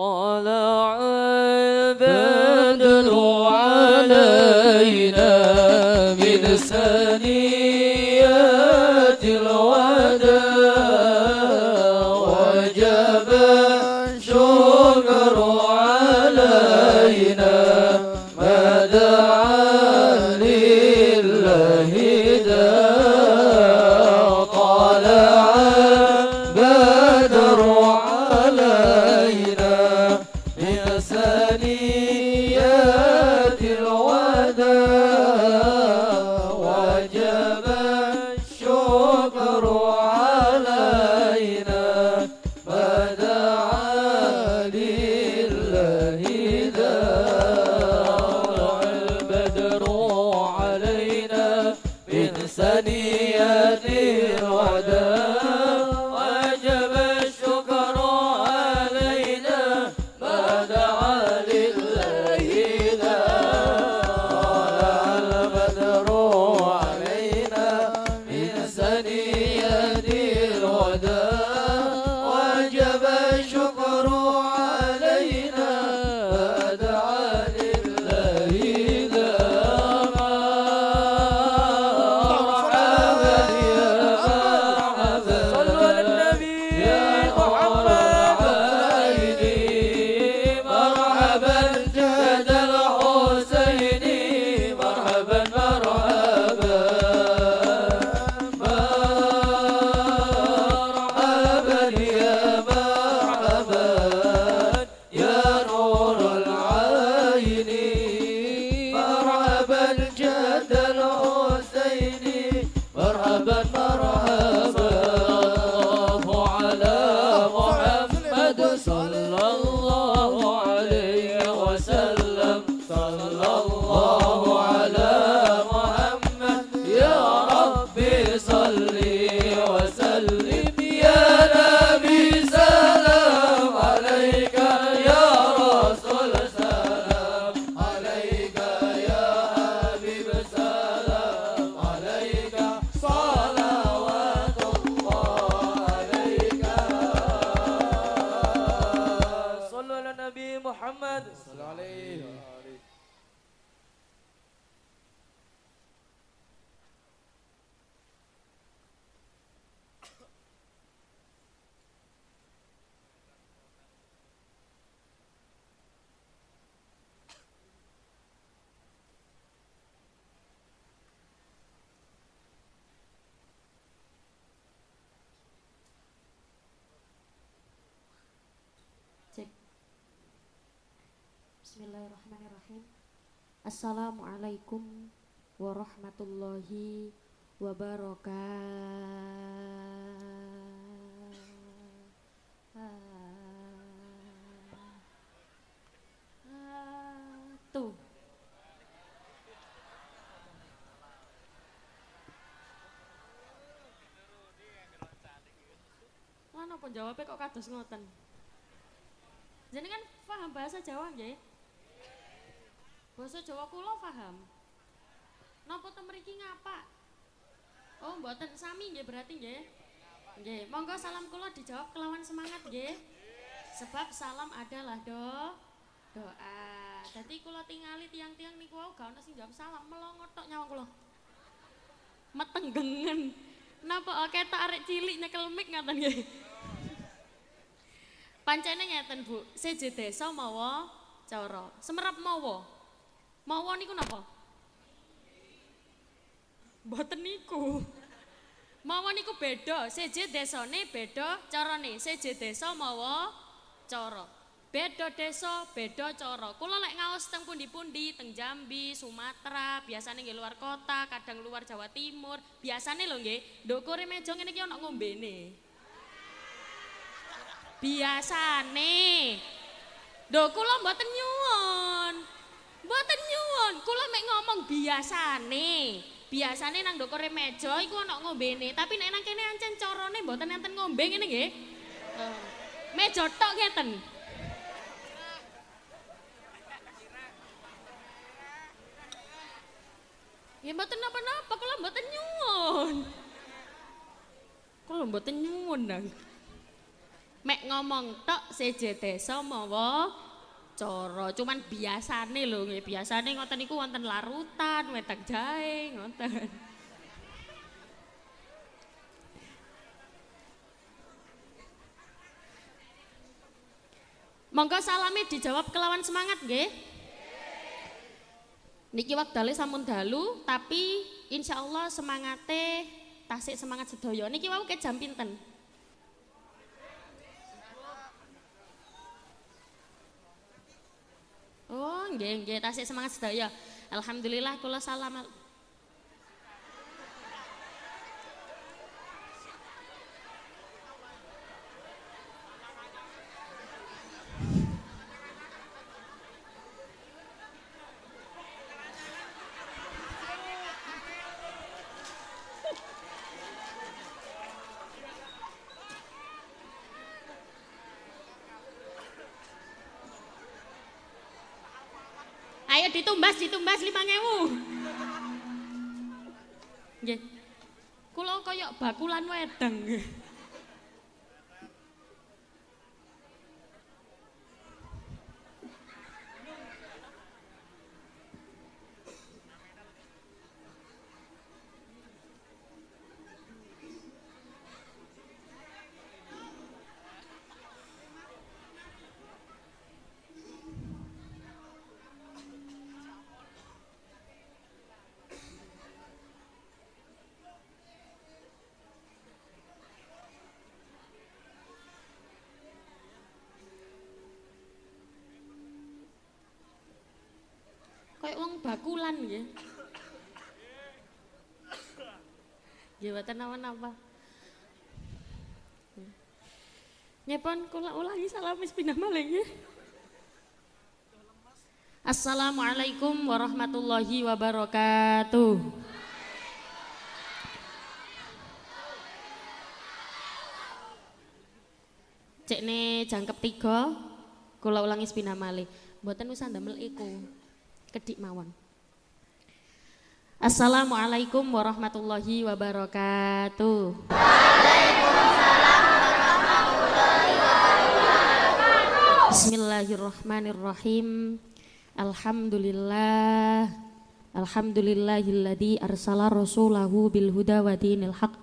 طلع napa jawabnya kok kados ngoten? Jenengan paham bahasa Jawa nggih? Bahasa Jawa kula paham. Napa to mriki ngapa? Oh, mboten sami nggih berarti nggih. Nggih, monggo salam kula dijawab kelawan semangat nggih. Sebab salam adalah do doa. Dadi kula tingali tiang-tiang niku wau gak ono sing jawab salam, melongo tok nyawang kula. Metenggengen. Napa oke tak arek cilik nyekel mic ngaten nggih. Pancene ngeten Bu, seje desa mawa cara. Semerap mawa. Mawa niku napa? Mboten niku. Mawa niku beda, seje desane beda carane. Seje desa mawa cara. Beda desa, beda cara. Kula lek ngaos teng pundi-pundi, teng Jambi, Sumatera, biasane nggih luar kota, kadang luar Jawa Timur. Biasane lho nggih, ndukure meja ngene iki ana ngombene. Biasane. Lho kula mboten nyuwun. Mboten nyuwun, kula mek ngomong biasane. Biasane nang ndukure meja iku ana ngombene, tapi nek nang kene ancen carane mboten enten ngombe ngene nggih. Meja tok ngeten. Ya mboten napa-napa, kula mboten nyuwun. Kula mboten nyuwun nang. Mek ngomong tok desa mawa cara. Cuman biasane lho nggih, biasane ngoten niku wonten larutan, wedang jahe, ngoten. Monggo salami dijawab kelawan semangat nggih. Niki wektale sampun dalu, tapi insya Allah semangate tasik semangat sedaya. Niki wau ke jam pinten? Oh, nggih nggih tasik semangat sedaya. Alhamdulillah kula salam Ditumbas, ditumbas lima ngewu. Nggih. Kula kaya bakulan wedang. Wong bakulan. Nggih mboten napa-napa. Nyepon kula ulangi salam wis pindah malih nggih. Assalamualaikum warahmatullahi wabarakatuh. Cek ne jangkep tiga, kula ulangi sepindah malih. Mboten wis ndamel iku. Kedik mawon. Assalamualaikum warahmatullahi wabarakatuh. Bismillahirrahmanirrahim. Alhamdulillah. Alhamdulillahilladzi arsala rasulahu bil huda wa dinil haq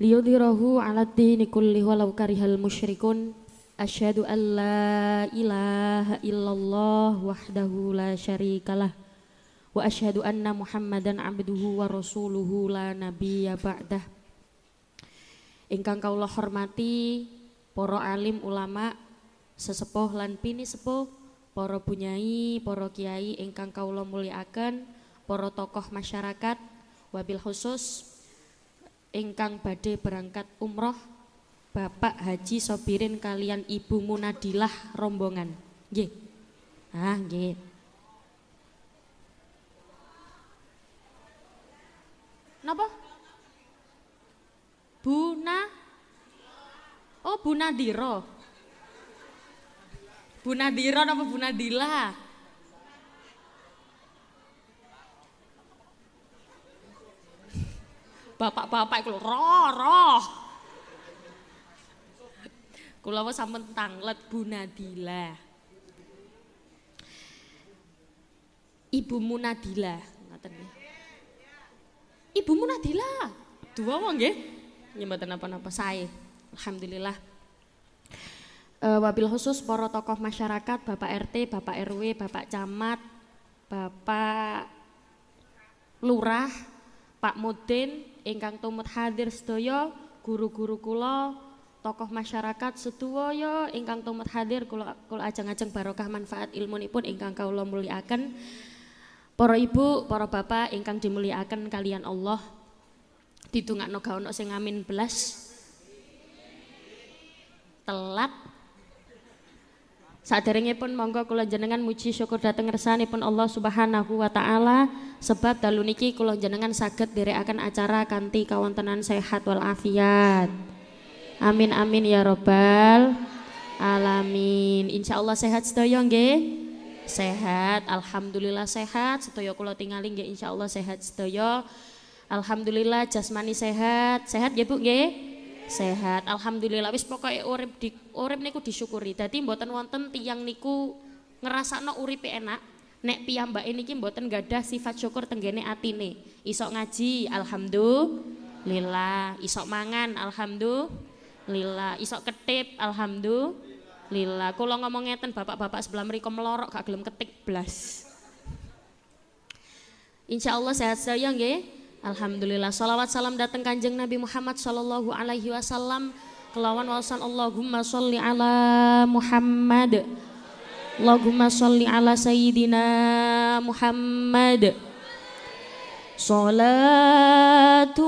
liyudhirahu 'ala dini kulli walau karihal musyrikun. Asyhadu an la ilaha illallah wahdahu la syarikalah wa asyhadu anna Muhammadan abduhu wa rasuluhu la nabiyya ba'dah. Ingkang kaula hormati para alim ulama, sesepuh lan pini sepuh, para bunyai, para kiai ingkang kaula mulyakaken, para tokoh masyarakat, wabil khusus ingkang badhe berangkat umroh Bapak Haji Sobirin kalian Ibu Munadilah rombongan. Nggih. Ah, nggih. Napa? Buna Oh, Bu Nadiro. Bu Nadiro napa Bu Nadila? Bapak-bapak iku roh, roh. Kula wis sampun tanglet Bu Nadila. Ibu Munadila, ngoten nggih. Ibu Munadila. Dua wong nggih. Mboten napa-napa sae. Alhamdulillah. Uh, wabil khusus para tokoh masyarakat, Bapak RT, Bapak RW, Bapak Camat, Bapak Lurah, Pak Mudin, ingkang tumut hadir sedaya, guru-guru kula, tokoh masyarakat sedaya ingkang tumut hadir kula kula ajeng-ajeng barokah manfaat ilmunipun ingkang kawula mulyakaken. Para ibu, para bapak ingkang dimulyakaken kalian Allah. Didongakno ga ono sing amin belas. Telat Saderengipun monggo kula jenengan muji syukur dhateng ngersanipun Allah Subhanahu wa taala sebab dalu niki kula jenengan saged nderekaken acara kanthi kawontenan sehat wal afiat. Amin amin ya robbal alamin. Insya Allah sehat sedaya nggih. Sehat, alhamdulillah sehat. Sedaya kula tingali nggih insyaallah sehat sedaya. Alhamdulillah jasmani sehat. Sehat ya Bu nggih? sehat. Alhamdulillah wis pokoke urip di urip niku disyukuri. Dadi mboten wonten tiyang niku ngrasakno uripe enak. Nek piyambake niki mboten gadah sifat syukur tenggene atine. Isok ngaji, alhamdulillah. Isok mangan, alhamdulillah. Isok ketip, alhamdulillah. Kula ngomong ngeten bapak-bapak sebelah mriku melorok gak gelem ketik blas. Insya Allah sehat saya nggih. Alhamdulillah salawat salam datang kanjeng Nabi Muhammad sallallahu alaihi wasallam kelawan wasan Allahumma sholli ala Muhammad Allahumma sholli ala sayyidina Muhammad Salatullah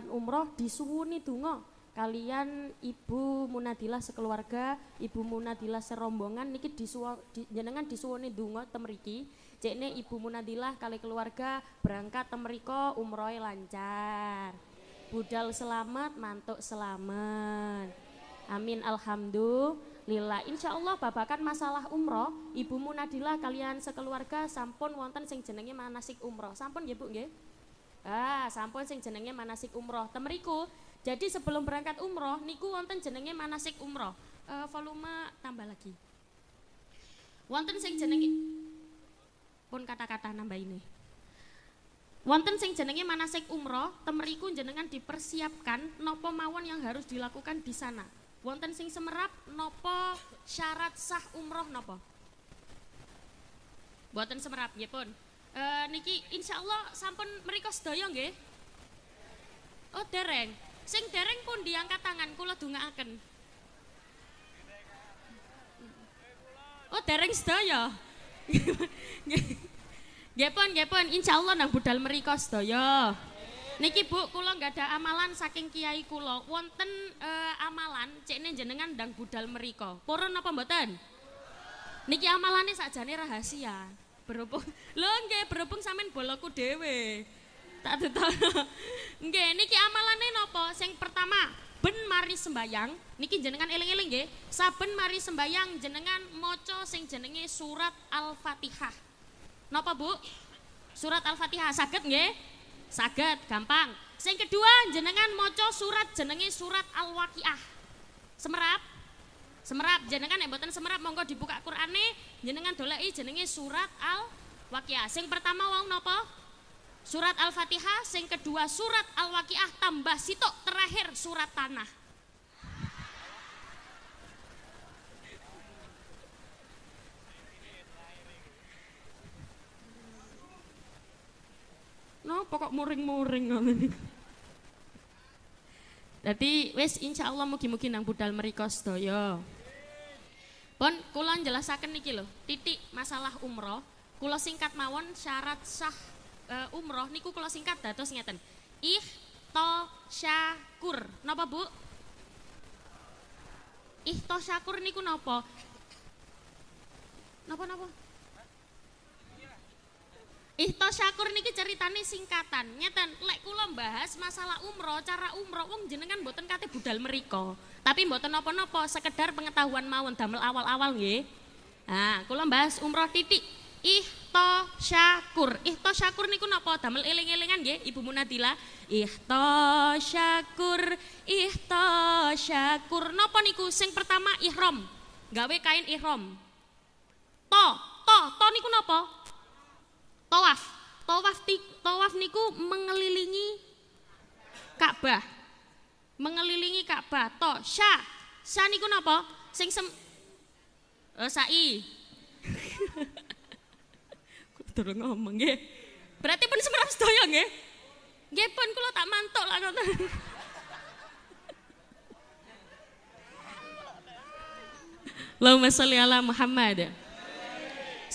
tasyakuran umroh disuwuni donga kalian Ibu Munadilah sekeluarga, Ibu Munadilah serombongan niki disuwa, di, jenengan disuwuni donga temriki. Cekne Ibu Munadilah kali keluarga berangkat temriko umrohe lancar. Budal selamat, mantuk selamat. Amin alhamdulillah. Insya Allah babakan masalah umroh, Ibu Munadilah kalian sekeluarga sampun wonten sing jenenge manasik umroh. Sampun ya Bu nggih? Ah, sampun sing jenenge manasik umroh. Temeriku. Jadi sebelum berangkat umroh niku wonten jenenge manasik umroh. Eh, volume tambah lagi. Wonten sing jenenge pun kata-kata nambah ini. Wonten sing jenenge manasik umroh, temeriku jenengan dipersiapkan nopo mawon yang harus dilakukan di sana. Wonten sing semerap nopo syarat sah umroh nopo? Boten semerap nggih pun. Eh niki insyaallah sampun mriko sedaya nggih. Oh dereng. Sing dereng pun diangkat tangan kula dongaaken. Oh dereng sedaya. Nggih pun, nggih pun, nang budal mriko sedaya. Niki Bu, kula nggak ada amalan saking kiai kula. Wonten eh, amalan cekne jenengan ndang budal mriko. Purun apa mboten? Niki amalane sakjane rahasia. Berhubung lho nggih berhubung sampean boloku dhewe. Tak detono. Nggih, niki amalane napa? Sing pertama, ben mari sembayang, niki jenengan eling-eling nggih. Saben mari sembayang jenengan maca sing jenenge surat Al-Fatihah. Napa Bu? Surat Al-Fatihah saged nggih? Saged, gampang. Sing kedua jenengan maca surat jenenge surat Al-Waqiah. Semerap. Semerap jenengan mboten semerap monggo dibuka Qur'ane jenengan doleki jenenge surat Al-Waqiah. Sing pertama wau napa? Surat Al-Fatihah, sing kedua surat Al-Waqiah tambah sitok terakhir surat Tanah. No, pokok muring-muring ngono. Dadi wis insyaallah mugi-mugi nang budal mriku sedaya. Pun kula njelasaken niki lho, titik masalah umroh, kula singkat mawon syarat sah uh, umroh niku kula singkat dados ngeten. syakur. Napa, Bu? syakur niku napa? Napa napa? Ihto syakur niki ceritane singkatan. Ngeten, lek kula bahas masalah umroh, cara umroh wong jenengan mboten kate budal meriko. Tapi mboten napa-napa, sekedar pengetahuan mawon damel awal-awal nggih. Nah, kula bahas umroh titik. Ihto syakur. Ihto syakur niku napa? Damel eling-elingan nggih, Ibu Munadila. Ihto syakur, ihto syakur. Napa niku sing pertama ihram. Gawe kain ihram. To, to, to niku napa? Tawaf. Tawaf tawaf niku mengelilingi Ka'bah. Mengelilingi Ka'bah. To, sya. Sya niku napa? Sing sem Oh, sai. Kudu ngomong nggih. Berarti pun semerap sedaya nggih. Nggih pun kula tak mantuk lah ngoten. Allahumma sholli ala Muhammad.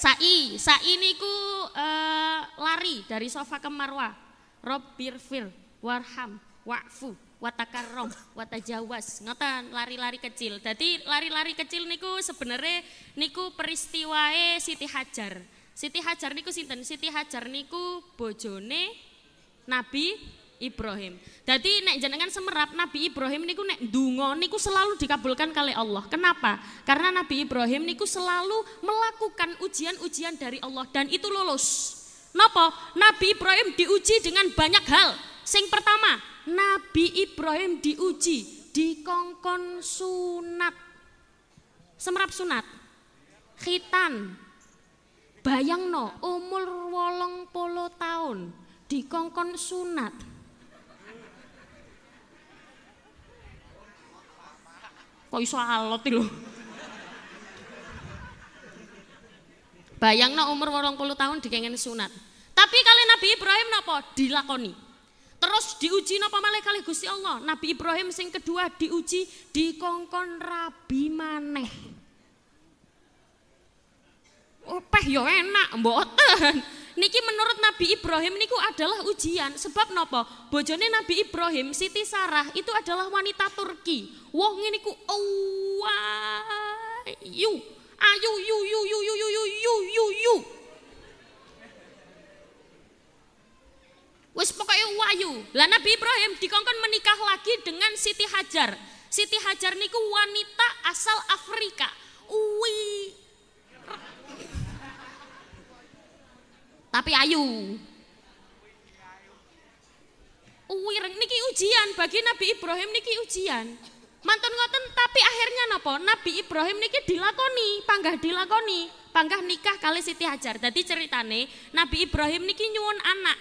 Sa'i, sa'i niku uh, lari dari sofa ke marwah. Robbirfir, warham, wa'fu, watakarrom, watajawaz. Ngoten lari-lari kecil. Jadi lari-lari kecil niku sebenarnya niku peristiwae Siti Hajar. Siti Hajar niku sinten? Siti Hajar niku bojone Nabi Ibrahim. Jadi nek jenengan semerap Nabi Ibrahim niku nek dungo niku selalu dikabulkan kali Allah. Kenapa? Karena Nabi Ibrahim niku selalu melakukan ujian-ujian dari Allah dan itu lulus. Napa? Nabi Ibrahim diuji dengan banyak hal. Sing pertama, Nabi Ibrahim diuji di kongkon sunat. Semerap sunat. Khitan. Bayang no, umur wolong polo tahun di kongkon sunat Kok iso alot lho. Bayangno umur 80 tahun dikengen sunat. Tapi kali Nabi Ibrahim napa dilakoni. Terus diuji napa malih kali Gusti Allah. Nabi Ibrahim sing kedua diuji di kongkon rabi maneh. Oh, yo enak mboten. Niki menurut Nabi Ibrahim niku adalah ujian sebab nopo bojone Nabi Ibrahim Siti Sarah itu adalah wanita Turki. Wong ini ku ayu ayu yu yu yu yu yu yu yu yu yu. Wes pokoknya wayu. Lah Nabi Ibrahim dikongkon menikah lagi dengan Siti Hajar. Siti Hajar niku wanita asal Afrika. Ui tapi ayu. Uwireng niki ujian bagi Nabi Ibrahim niki ujian. Mantun ngoten tapi akhirnya napa? Nabi Ibrahim niki dilakoni, panggah dilakoni, panggah nikah kali Siti Hajar. Jadi ceritane Nabi Ibrahim niki nyuwun anak,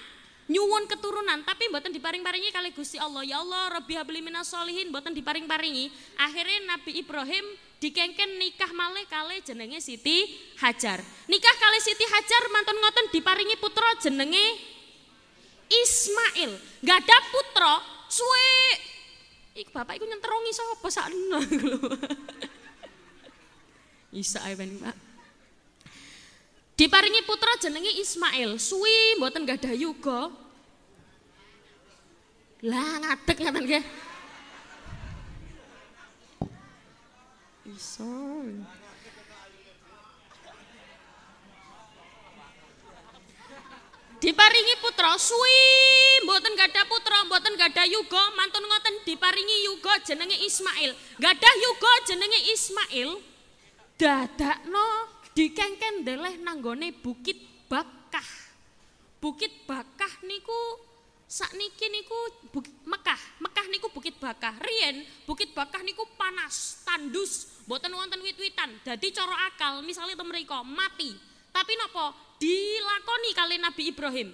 nyuwun keturunan tapi mboten diparing-paringi kali Gusti Allah. Ya Allah, Rabbi habli minas solihin mboten diparing-paringi. Akhirnya Nabi Ibrahim dikengken nikah malih kali jenenge Siti Hajar. Nikah kali Siti Hajar mantun ngoten diparingi putra jenenge Ismail. Gak ada putra, suwe Ik bapak iku nyenterongi sapa sakno Isa ae Pak. Diparingi putra jenenge Ismail, suwi mboten gadah yuga. Lah ngadeg ngaten nggih. Diparingi putra suwi, mboten gadah putra, mboten gadah yuga, mantun ngoten diparingi yuga jenenge Ismail. Gadah yuga jenenge Ismail. Dadakno dikengken deleh nanggone Bukit Bakah. Bukit Bakah niku Sakniki niku Mekah, Mekah niku Bukit Bakah. Rien Bukit Bakah niku panas, tandus, boten wonten wit-witan. Dadi cara akal, misalnya temen mriko mati. Tapi nopo dilakoni kali Nabi Ibrahim.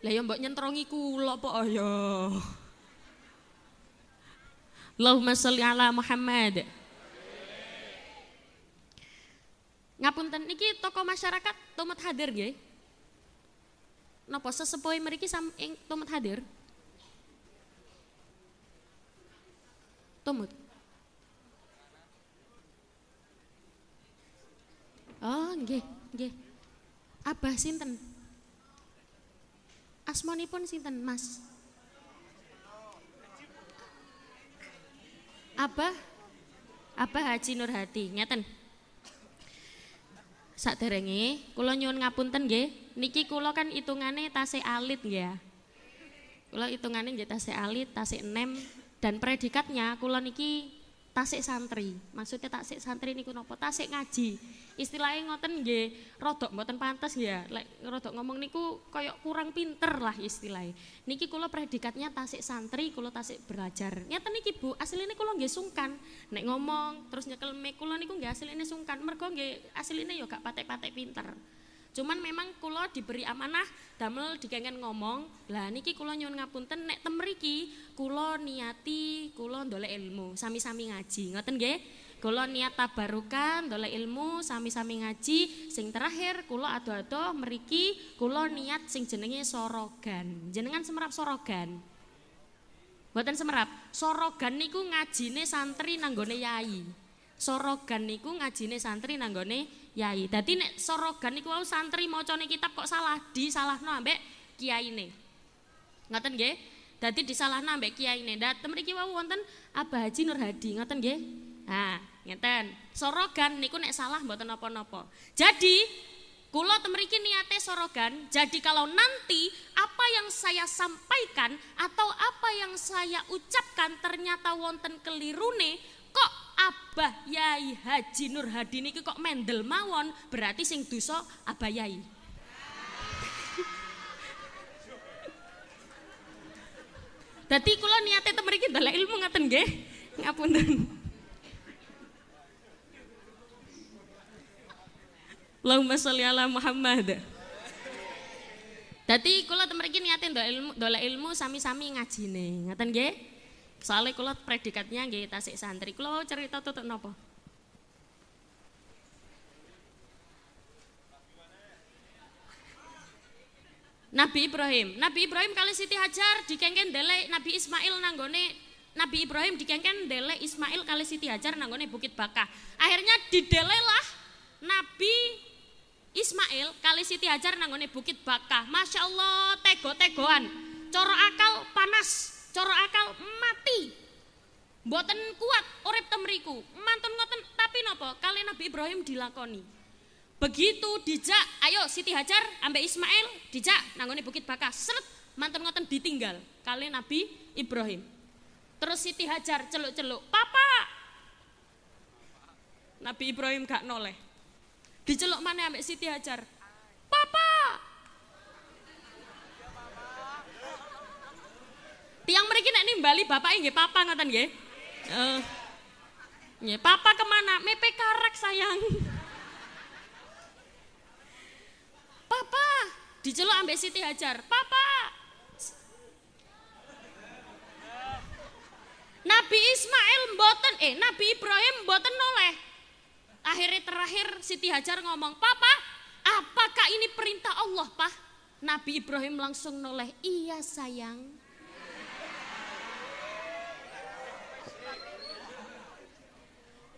Lah ya mbok nyentrongi kula apa ya. Allahumma sholli ala Muhammad. Ngapunten niki toko masyarakat tomat hadir nggih. Napa sesepuh mriki sam ing tomat hadir? Tumut. Oh, nggih, nggih. Abah sinten? Asmanipun sinten, Mas? Abah Abah Haji Nur Hadi, ngeten. Saderenge kula nyuwun ngapunten nggih, niki kula kan hitungane tasih alit ya. Kula hitungane nggih tasih alit, tasih enem dan predikatnya kula niki tasik santri. Maksudnya tasik santri niku napa? Tasik ngaji. Istilahnya ngoten nggih, rodok mboten pantes ya. Lek rodok ngomong niku kaya kurang pinter lah istilahnya. Niki kula predikatnya tasik santri, kula tasik belajar. Ngeten niki Bu, asline kula nggih sungkan. Nek ngomong terus nyekel mic kula niku nggih asline sungkan. Mergo nggih asline ya gak patek-patek pinter. Cuman memang kulo diberi amanah damel dikengen ngomong. Lah niki kulo nyuwun ngapunten nek temriki kulo niati kulo ndolek ilmu, sami-sami ngaji. Ngoten nggih? Kulo niat tabarukan, ndolek ilmu, sami-sami ngaji. Sing terakhir kulo ado-ado meriki kulo niat sing jenenge sorogan. Jenengan semerap sorogan. Mboten semerap. Sorogan niku ngajine santri nanggone yai. Sorogan niku ngajine santri nanggone yai. Dadi nek sorogan niku wau santri macane kitab kok salah di salahno ambek kiyaine. Ngoten nggih? Dadi disalahno ambek kiyaine. Ndak mriki wau wonten Abah Haji Nur Hadi, ngoten nggih? Nah, ngeten. Sorogan niku nek salah mboten napa-napa. Jadi Kulo temeriki niate sorogan, jadi kalau nanti apa yang saya sampaikan atau apa yang saya ucapkan ternyata wonten kelirune, Abah Yai Haji Nur Hadi niki kok mendel mawon, berarti sing dosa Abah Yai. Dadi kula niate teng mriki ndalek ilmu ngaten nggih. Ngapunten. Allahumma sholli ala Muhammad. Dadi kula teng mriki niate ilmu, ndolek ilmu sami-sami ngajine. Ngaten nggih? Soalnya kalau predikatnya nggih tasik santri. Kalau cerita tutup nopo? Nabi Ibrahim. Nabi Ibrahim kali Siti Hajar dikengken dele Nabi Ismail nanggone Nabi Ibrahim dikengken dele Ismail kali Siti Hajar nanggone Bukit Bakah. Akhirnya lah Nabi Ismail kali Siti Hajar nanggone Bukit Bakah. Masya Allah tego-tegoan. Coro akal panas Coro akal mati. Mboten kuat urip temriku. Mantun ngoten tapi nopo kali Nabi Ibrahim dilakoni. Begitu dijak, ayo Siti Hajar ambek Ismail dijak nanggone Bukit Bakah. Seret mantun ngoten ditinggal kali Nabi Ibrahim. Terus Siti Hajar celuk-celuk, "Papa!" Nabi Ibrahim gak noleh. Diceluk mana ambek Siti Hajar? "Papa!" Tiang mereka nek nimbali bapak nggih papa ngoten nggih. Uh, papa ke mana? Mepe karek sayang. Papa, diceluk ambek Siti Hajar. Papa. Nabi Ismail mboten eh Nabi Ibrahim mboten noleh. Akhirnya terakhir Siti Hajar ngomong, "Papa, apakah ini perintah Allah, Pak?" Nabi Ibrahim langsung noleh, "Iya, sayang."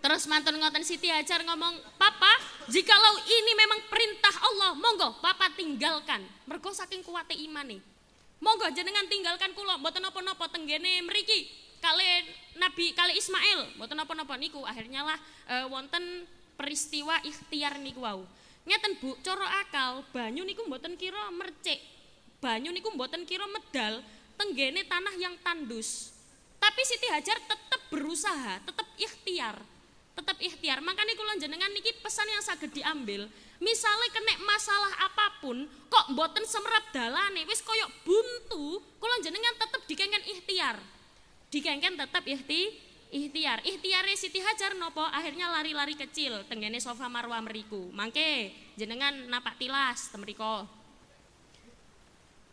Terus mantan ngoten Siti Hajar ngomong, Papa, jikalau ini memang perintah Allah, monggo Papa tinggalkan. Mergo saking kuwate imane. Monggo jenengan tinggalkan kula, mboten napa-napa tenggene mriki. Kali Nabi kali Ismail, mboten napa-napa niku akhirnya lah e, wonten peristiwa ikhtiar niku wau. Ngeten Bu, coro akal, banyu niku mboten kira mercik. Banyu niku mboten kira medal tenggene tanah yang tandus. Tapi Siti Hajar tetap berusaha, tetap ikhtiar tetap ikhtiar. Makanya kula jenengan niki pesan yang saged diambil. Misalnya kena masalah apa pun, kok mboten semerap dalane, wis koyok buntu, kula jenengan tetap dikengken ikhtiar. Dikengken tetap ikhti, ikhtiar. Ikhtiar Siti Hajar nopo akhirnya lari-lari kecil tenggene sofa marwa meriku. Mangke jenengan napak tilas temriko.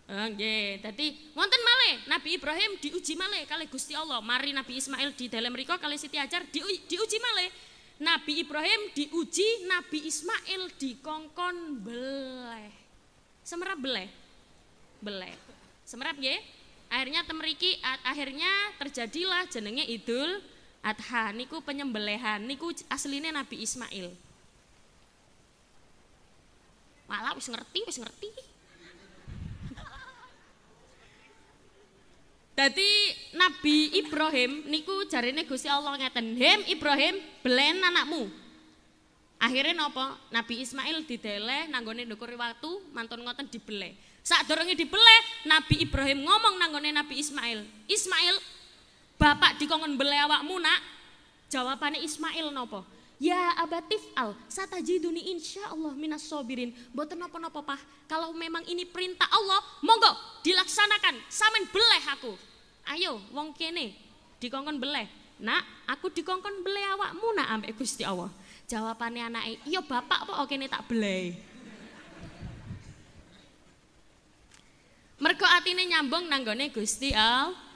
Nggih, dadi wonten malih Nabi Ibrahim diuji malih kali Gusti Allah. Mari Nabi Ismail di dalam mriku kali Siti Hajar di, diuji malih. Nabi Ibrahim diuji, Nabi Ismail dikongkon beleh. Semerap beleh. Beleh. Semerap nggih? Akhirnya temeriki akhirnya terjadilah jenenge Idul Adha niku penyembelihan niku aslinya Nabi Ismail. Malah wis ngerti, wis ngerti. Jadi Nabi Ibrahim niku jarine Gusti Allah ngeten, "Hem Ibrahim, belen anakmu." Akhirnya nopo? Nabi Ismail dideleh nanggone ndukur waktu, mantun ngoten dibeleh. Dorongnya dibeleh, Nabi Ibrahim ngomong nanggone Nabi Ismail, "Ismail, bapak dikongkon beleh awakmu, Nak." Jawabannya Ismail nopo? Ya abatif al, satajiduni insya Allah minas sobirin. Boten nopo-nopo pah, kalau memang ini perintah Allah, monggo dilaksanakan. Samen beleh aku. Ayo, wong kene dikongkon beleh. Nak, aku dikongkon beleh awakmu nak ambek Gusti Allah. Jawabannya anak iya bapak apa oke tak beleh. Mergo atine nyambung nanggone Gusti Allah.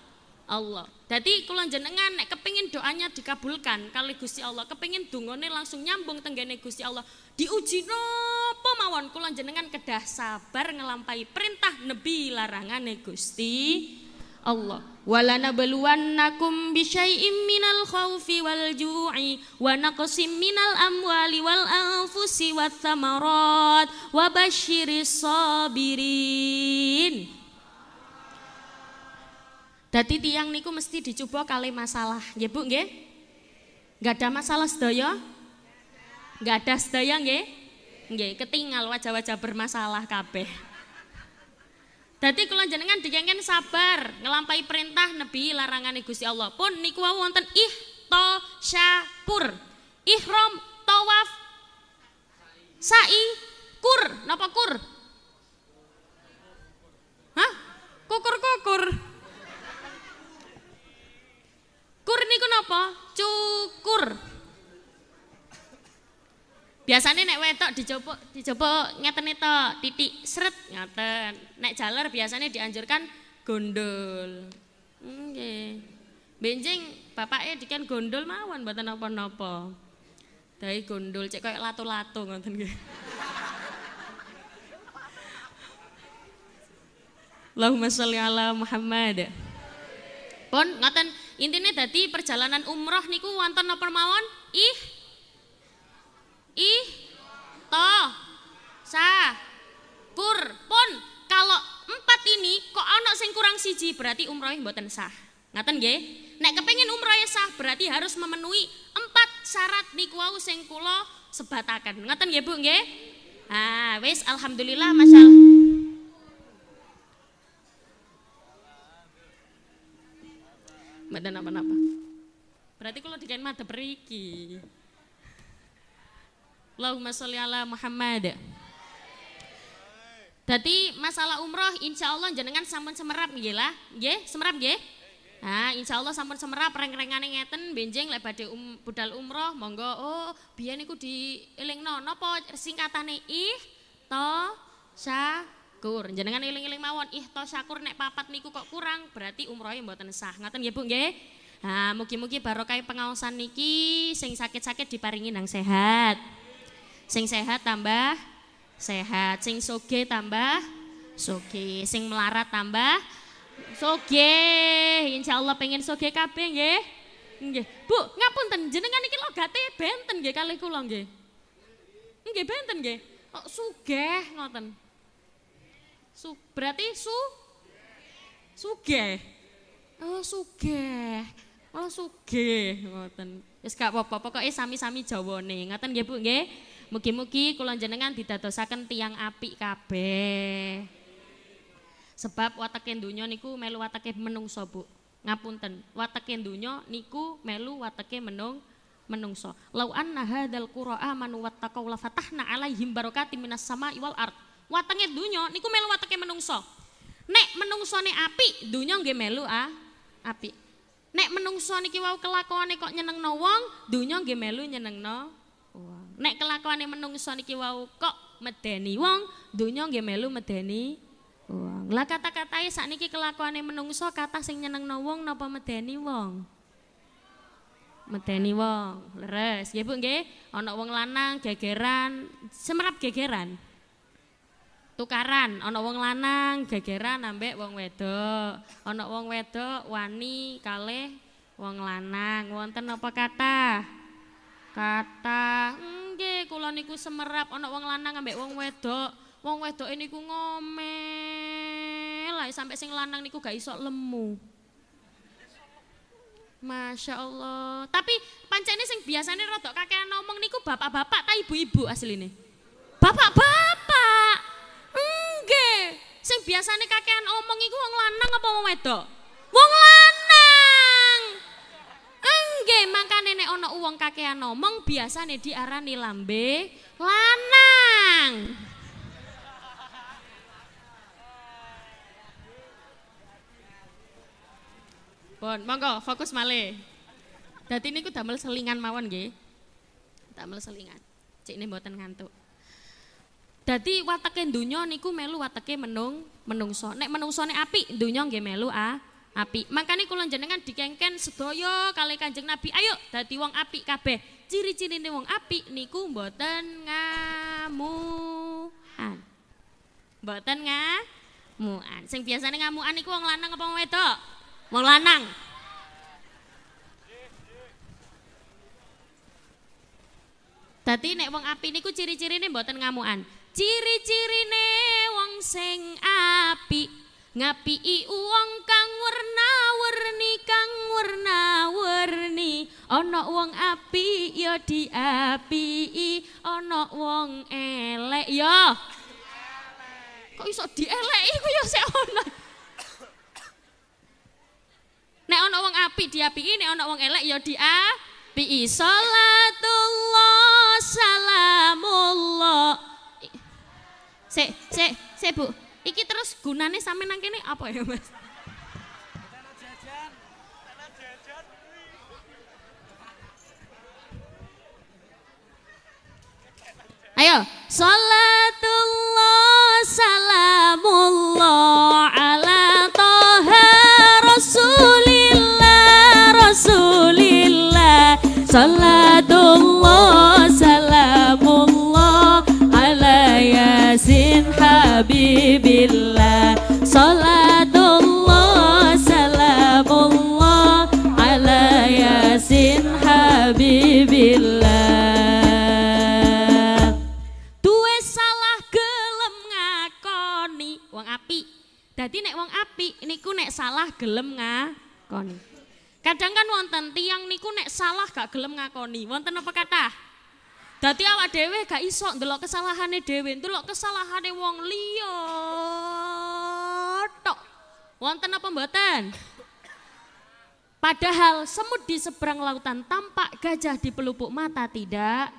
Allah. Jadi kalau jenengan nek kepingin doanya dikabulkan kali Gusti Allah, kepingin dungone langsung nyambung tenggene Gusti Allah. Diuji nopo mawon kula jenengan kedah sabar ngelampai perintah nebi larangane Gusti Allah. Walana beluwannakum bisyai'im minal khawfi wal ju'i wa naqsim minal amwali wal anfusi wat thamarat wa basyiris sabirin. Dadi tiang niku mesti dicoba kali masalah, nggih Bu nggih? Enggak ada masalah sedaya? Enggak ada sedaya nggih? Nggih, ketinggal wajah-wajah bermasalah kabeh. Dadi kula jenengan dikengken sabar ngelampai perintah nebi larangan Gusti Allah. Pun niku wonten ihto syakur. Ihram tawaf sa'i kur napa kur? Hah? Kukur-kukur. Kur niku napa? Cukur. Biasanya nek wetok dicoba dicoba ngeten itu titik seret ngeten. Nek jaler biasanya dianjurkan gondol. Nggih. Benjing bapaknya dikan gondol mawon mboten napa-napa. Dai gondol cek kayak latu-latu ngoten nggih. Allahumma sholli ala Muhammad. Pun ngoten Intinya tadi perjalanan umroh niku wonten napa mawon? Ih. Ih. To. Sa. Kur. Pun kalau empat ini kok ana sing kurang siji berarti umrohnya mboten sah. Ngaten nggih? Nek kepengin umrohnya sah berarti harus memenuhi empat syarat niku wau sing kula sebataken. Ngaten nggih Bu nggih? Ah, wis alhamdulillah masyaallah. Mboten napa-napa. Berarti kalau dikain mata periki. Allahumma sholli ala Muhammad. Jadi masalah umroh insya Allah jenengan sampun semerap nggih lah. Nggih, semerap nggih? Nah, insya Allah sampun semerap reng-rengane ngeten benjing lek badhe um, budal umroh monggo oh biyen niku dielingno napa singkatane ih to sa syakur. Jenengan iling-iling mawon ihto syakur nek papat niku kok kurang berarti umrohnya mboten sah. Ngoten nggih Bu nggih? Nah, mugi-mugi barokah pengawasan niki sing sakit-sakit diparingi nang sehat. Sing sehat tambah sehat, sing soge tambah soge, sing melarat tambah soge. Insyaallah pengen soge kabeh nggih. Nggih. Bu, ngapunten jenengan iki logate benten nggih kali kula nggih. Nggih benten nggih. Kok sugih ngoten. Su, berarti su suge. Oh, suge. Oh, suge ngoten. Wis gak apa-apa, pokoke sami-sami jawane. Ngoten nggih Bu nggih. Mugi-mugi kula jenengan didadosaken tiang apik kabeh. Sebab watake donya niku melu watake menungso, Bu. Ngapunten, watake donya niku melu watake menung menungso. Lau anna hadzal qura amanu wattaqau la fatahna alaihim barakatim minas sama'i wal ard. Watenge dunya niku melu wateke menungso. Nek menungsone api, dunya nggih melu ah api. Nek menungso niki wau kelakuane kok nyenengno wong, dunya nggih melu nyenengno wong. Nek kelakuane menungso niki wau kok medeni wong, dunya nggih melu medeni wong. Lah kata-katae sakniki kelakuane menungso kata sing nyenengno wong napa medeni wong? Medeni wong. Leres, nggih Bu nggih. Ana wong lanang gegeran, semerap gegeran. Tukaran, ana wong lanang gegeran ambek wong wedok. Ana wong wedok wani kalih wong lanang. Wonten apa kata? Kata, nggih kula niku semerap ana wong lanang ambek wong wedok. Wong wedok niku ngomel lah sampai sing lanang niku gak iso lemu. Masya Allah. Tapi pancene sing biasanya rodok kakek ngomong niku bapak-bapak ta ibu-ibu asline. Bapak-bapak. Nggih. Sing biasanya kakean omong iku wong lanang apa wong wedok? Wong lanang. Nggih, makane nek ana wong kakean ngomong biasane diarani lambe lanang. Pun, monggo fokus malih. Dadi niku damel selingan mawon nggih. Damel selingan. Cik ini mboten ngantuk. Dadi wateke donya niku melu wateke menung menungso. Nek menungsone api, donya nggih melu ah api. Makane kula jenengan dikengken sedaya kali Kanjeng Nabi. Ayo dadi wong api kabeh. Ciri-cirine wong api niku mboten ngamuan. Mboten ngamuan. Sing biasane ngamuan niku wong lanang apa wong wedok? Wong lanang. Dadi nek wong api niku ciri-cirine mboten ngamukan. Ciri-cirine wong sing api ngapii wong kang werna-werni kang werna-werni ana wong api ya diapii ana wong elek ya kok iso dieleki ku ya sik ana Nek ana wong apik diapiki, nek ana wong elek ya diapiki. Salatullah salamullah. Sik, sik, sik Bu. Iki terus gunane sampe nang kene apa ya, Mas? Ayo, salatullah salamullah salah gelem ngakoni. Kadang kan wonten tiang niku nek salah gak gelem ngakoni. Wonten apa kata? Dadi awak dhewe gak iso ndelok kesalahane dhewe ndelok kesalahane wong liya tok. Wonten apa mboten? Padahal semut di seberang lautan tampak, gajah di pelupuk mata tidak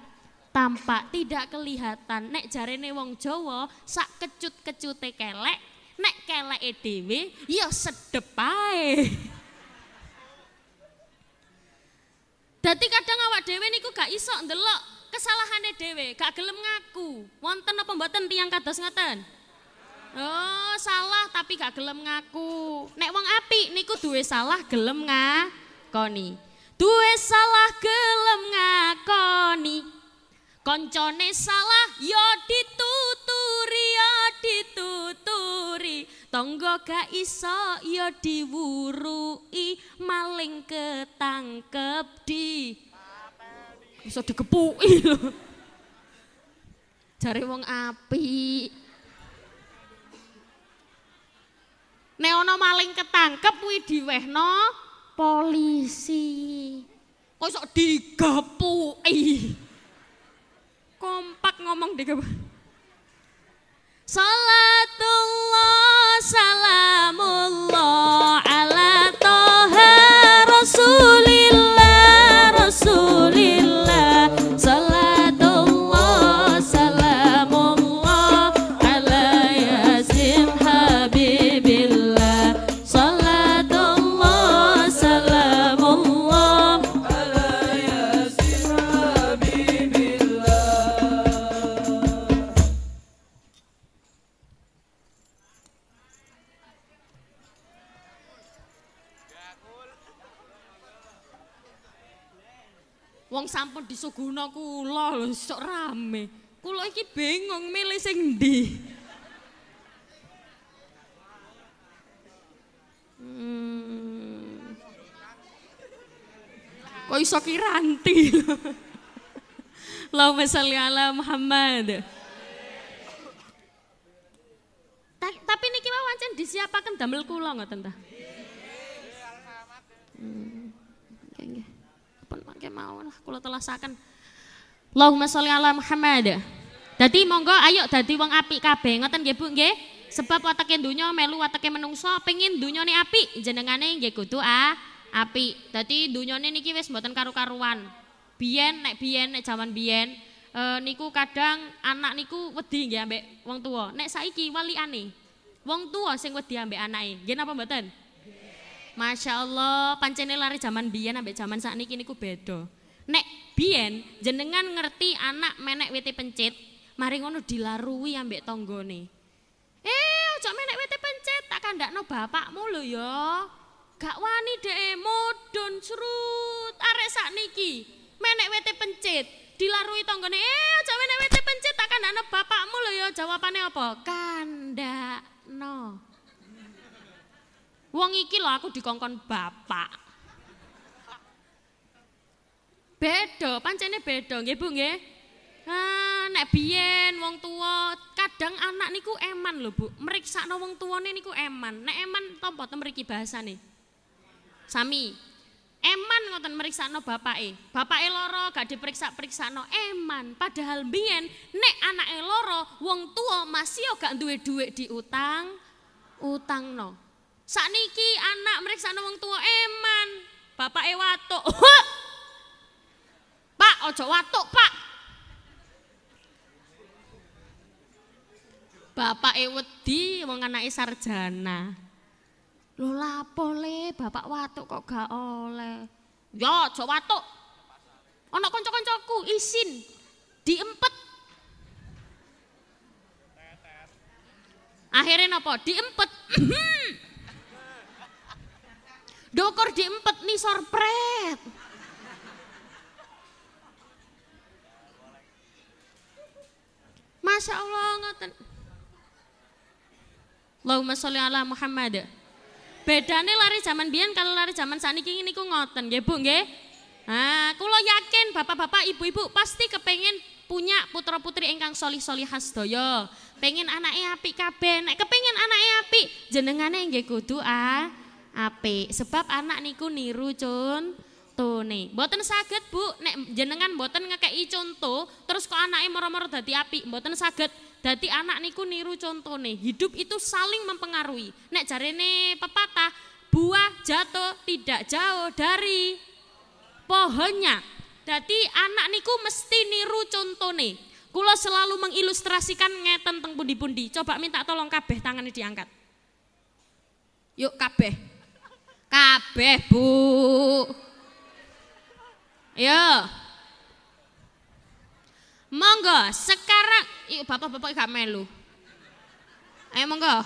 tampak, tidak kelihatan. Nek jarene wong Jawa sak kecut-kecute kelek, nek keleke dhewe ya sedep ae. Dadi kadang awak dhewe niku gak iso ndelok kesalahane dhewe, gak gelem ngaku. Wonten apa mboten tiyang kados ngoten? Oh, salah tapi gak gelem ngaku. Nek wong apik niku duwe salah gelem ngakoni. Duwe salah gelem ngakoni. Koncone salah ya dituturi ya dituturi. Tonggo gak iso ya diwurui maling ketangkep di bisa dikepuki lho. Jare wong apik. Nek ana maling ketangkep kuwi diwehno polisi. Kok iso digepuki? Kompak ngomong digepuki. Salatullah salamullah disuguhna kula lho sok rame. Kula iki bingung milih sing ndi. Hmm. Kok iso kiranti? Allahumma sholli ala Muhammad. Ta- tapi niki mah pancen disiapaken damel kula ngoten ta. Hmm. Nggih nggih. Pun mangke mawon lah kula telasaken. Allahumma sholli ala Muhammad. Dadi monggo ayo dadi wong apik kabeh ngoten nggih Bu nggih. Sebab watake donya melu watake menungso pengin dunyane apik jenengane nggih kudu ah apik. Dadi dunyane niki wis mboten karu-karuan. Biyen nek biyen nek jaman biyen eh, niku kadang anak niku wedi nggih ambek wong tua. Nek saiki walikane wong tua sing wedi ambek anake. Nggih napa mboten? Masya Allah, pancene lari zaman biyen ambek zaman sakniki niku beda. Nek biyen jenengan ngerti anak menek wete pencit, mari ngono dilarui ambek tanggane. Eh, ojo menek wete pencit, tak kandakno bapakmu lho ya. Gak wani dek mudun serut arek sakniki. Menek wete pencit, dilarui tanggane. Eh, ojo menek wete pencit, tak kandakno bapakmu lho ya. Jawabane apa? Kandakno. Wong iki lho aku dikongkon bapak. Beda, pancene beda nggih Bu nggih. Ah, nek biyen wong tua kadang anak niku eman lho Bu. Meriksakno wong tuane niku eman. Nek eman tampa to mriki bahasane? Sami. Eman ngoten meriksakno bapake. Bapake loro gak diperiksa-periksakno eman. Padahal biyen nek anake loro wong tua masih yo gak duwe dhuwit diutang utangno. Sakniki anak meriksakno wong tua eman. Bapake watuk. Pak, ojo watuk, Pak. Bapake wedi wong anake sarjana. Lho lapo le, bapak watuk kok gak oleh. Ya, ojo watuk. Ana kanca-kancaku isin diempet. Akhirnya napa? Diempet. Dokor diempet nih sorpret. Masya Allah ngoten. Allahumma sholli ala Muhammad. Bedane lari zaman biyen kalau lari zaman saniki niku ngoten nggih Bu nggih. Nah, kula yakin bapak-bapak, ibu-ibu pasti kepengen punya putra-putri ingkang solih-solihah sedaya. Pengen anaknya apik kabeh. Nek kepengin anaknya apik, jenengane nggih kudu ah apik. Sebab anak niku niru cun tone. Mboten saged Bu, nek jenengan mboten ngekeki contoh, terus kok anake moro-moro dadi apik, mboten saged. Dadi anak niku niru contone. Hidup itu saling mempengaruhi. Nek jarene pepatah, buah jatuh tidak jauh dari pohonnya. Dadi anak niku mesti niru contone. Kula selalu mengilustrasikan ngeten teng pundi-pundi. Coba minta tolong kabeh tangannya diangkat. Yuk kabeh. Kabeh, Bu. Yo. Monggo, sekarang yuk bapak-bapak gak melu. Ayo monggo.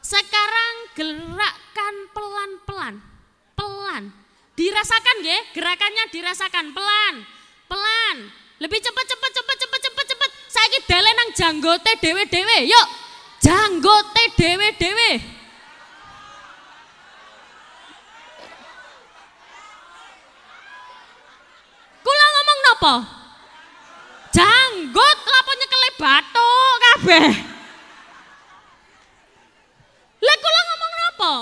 Sekarang gerakkan pelan-pelan. Pelan. Dirasakan nggih, gerakannya dirasakan pelan. Pelan. Lebih cepat cepat cepat cepat cepat cepat. Saiki dele nang janggote dhewe-dhewe. Yuk. Janggote dhewe-dhewe. Napa? Janggut lapo nyekele bathuk kabeh. Lah kula ngomong napa?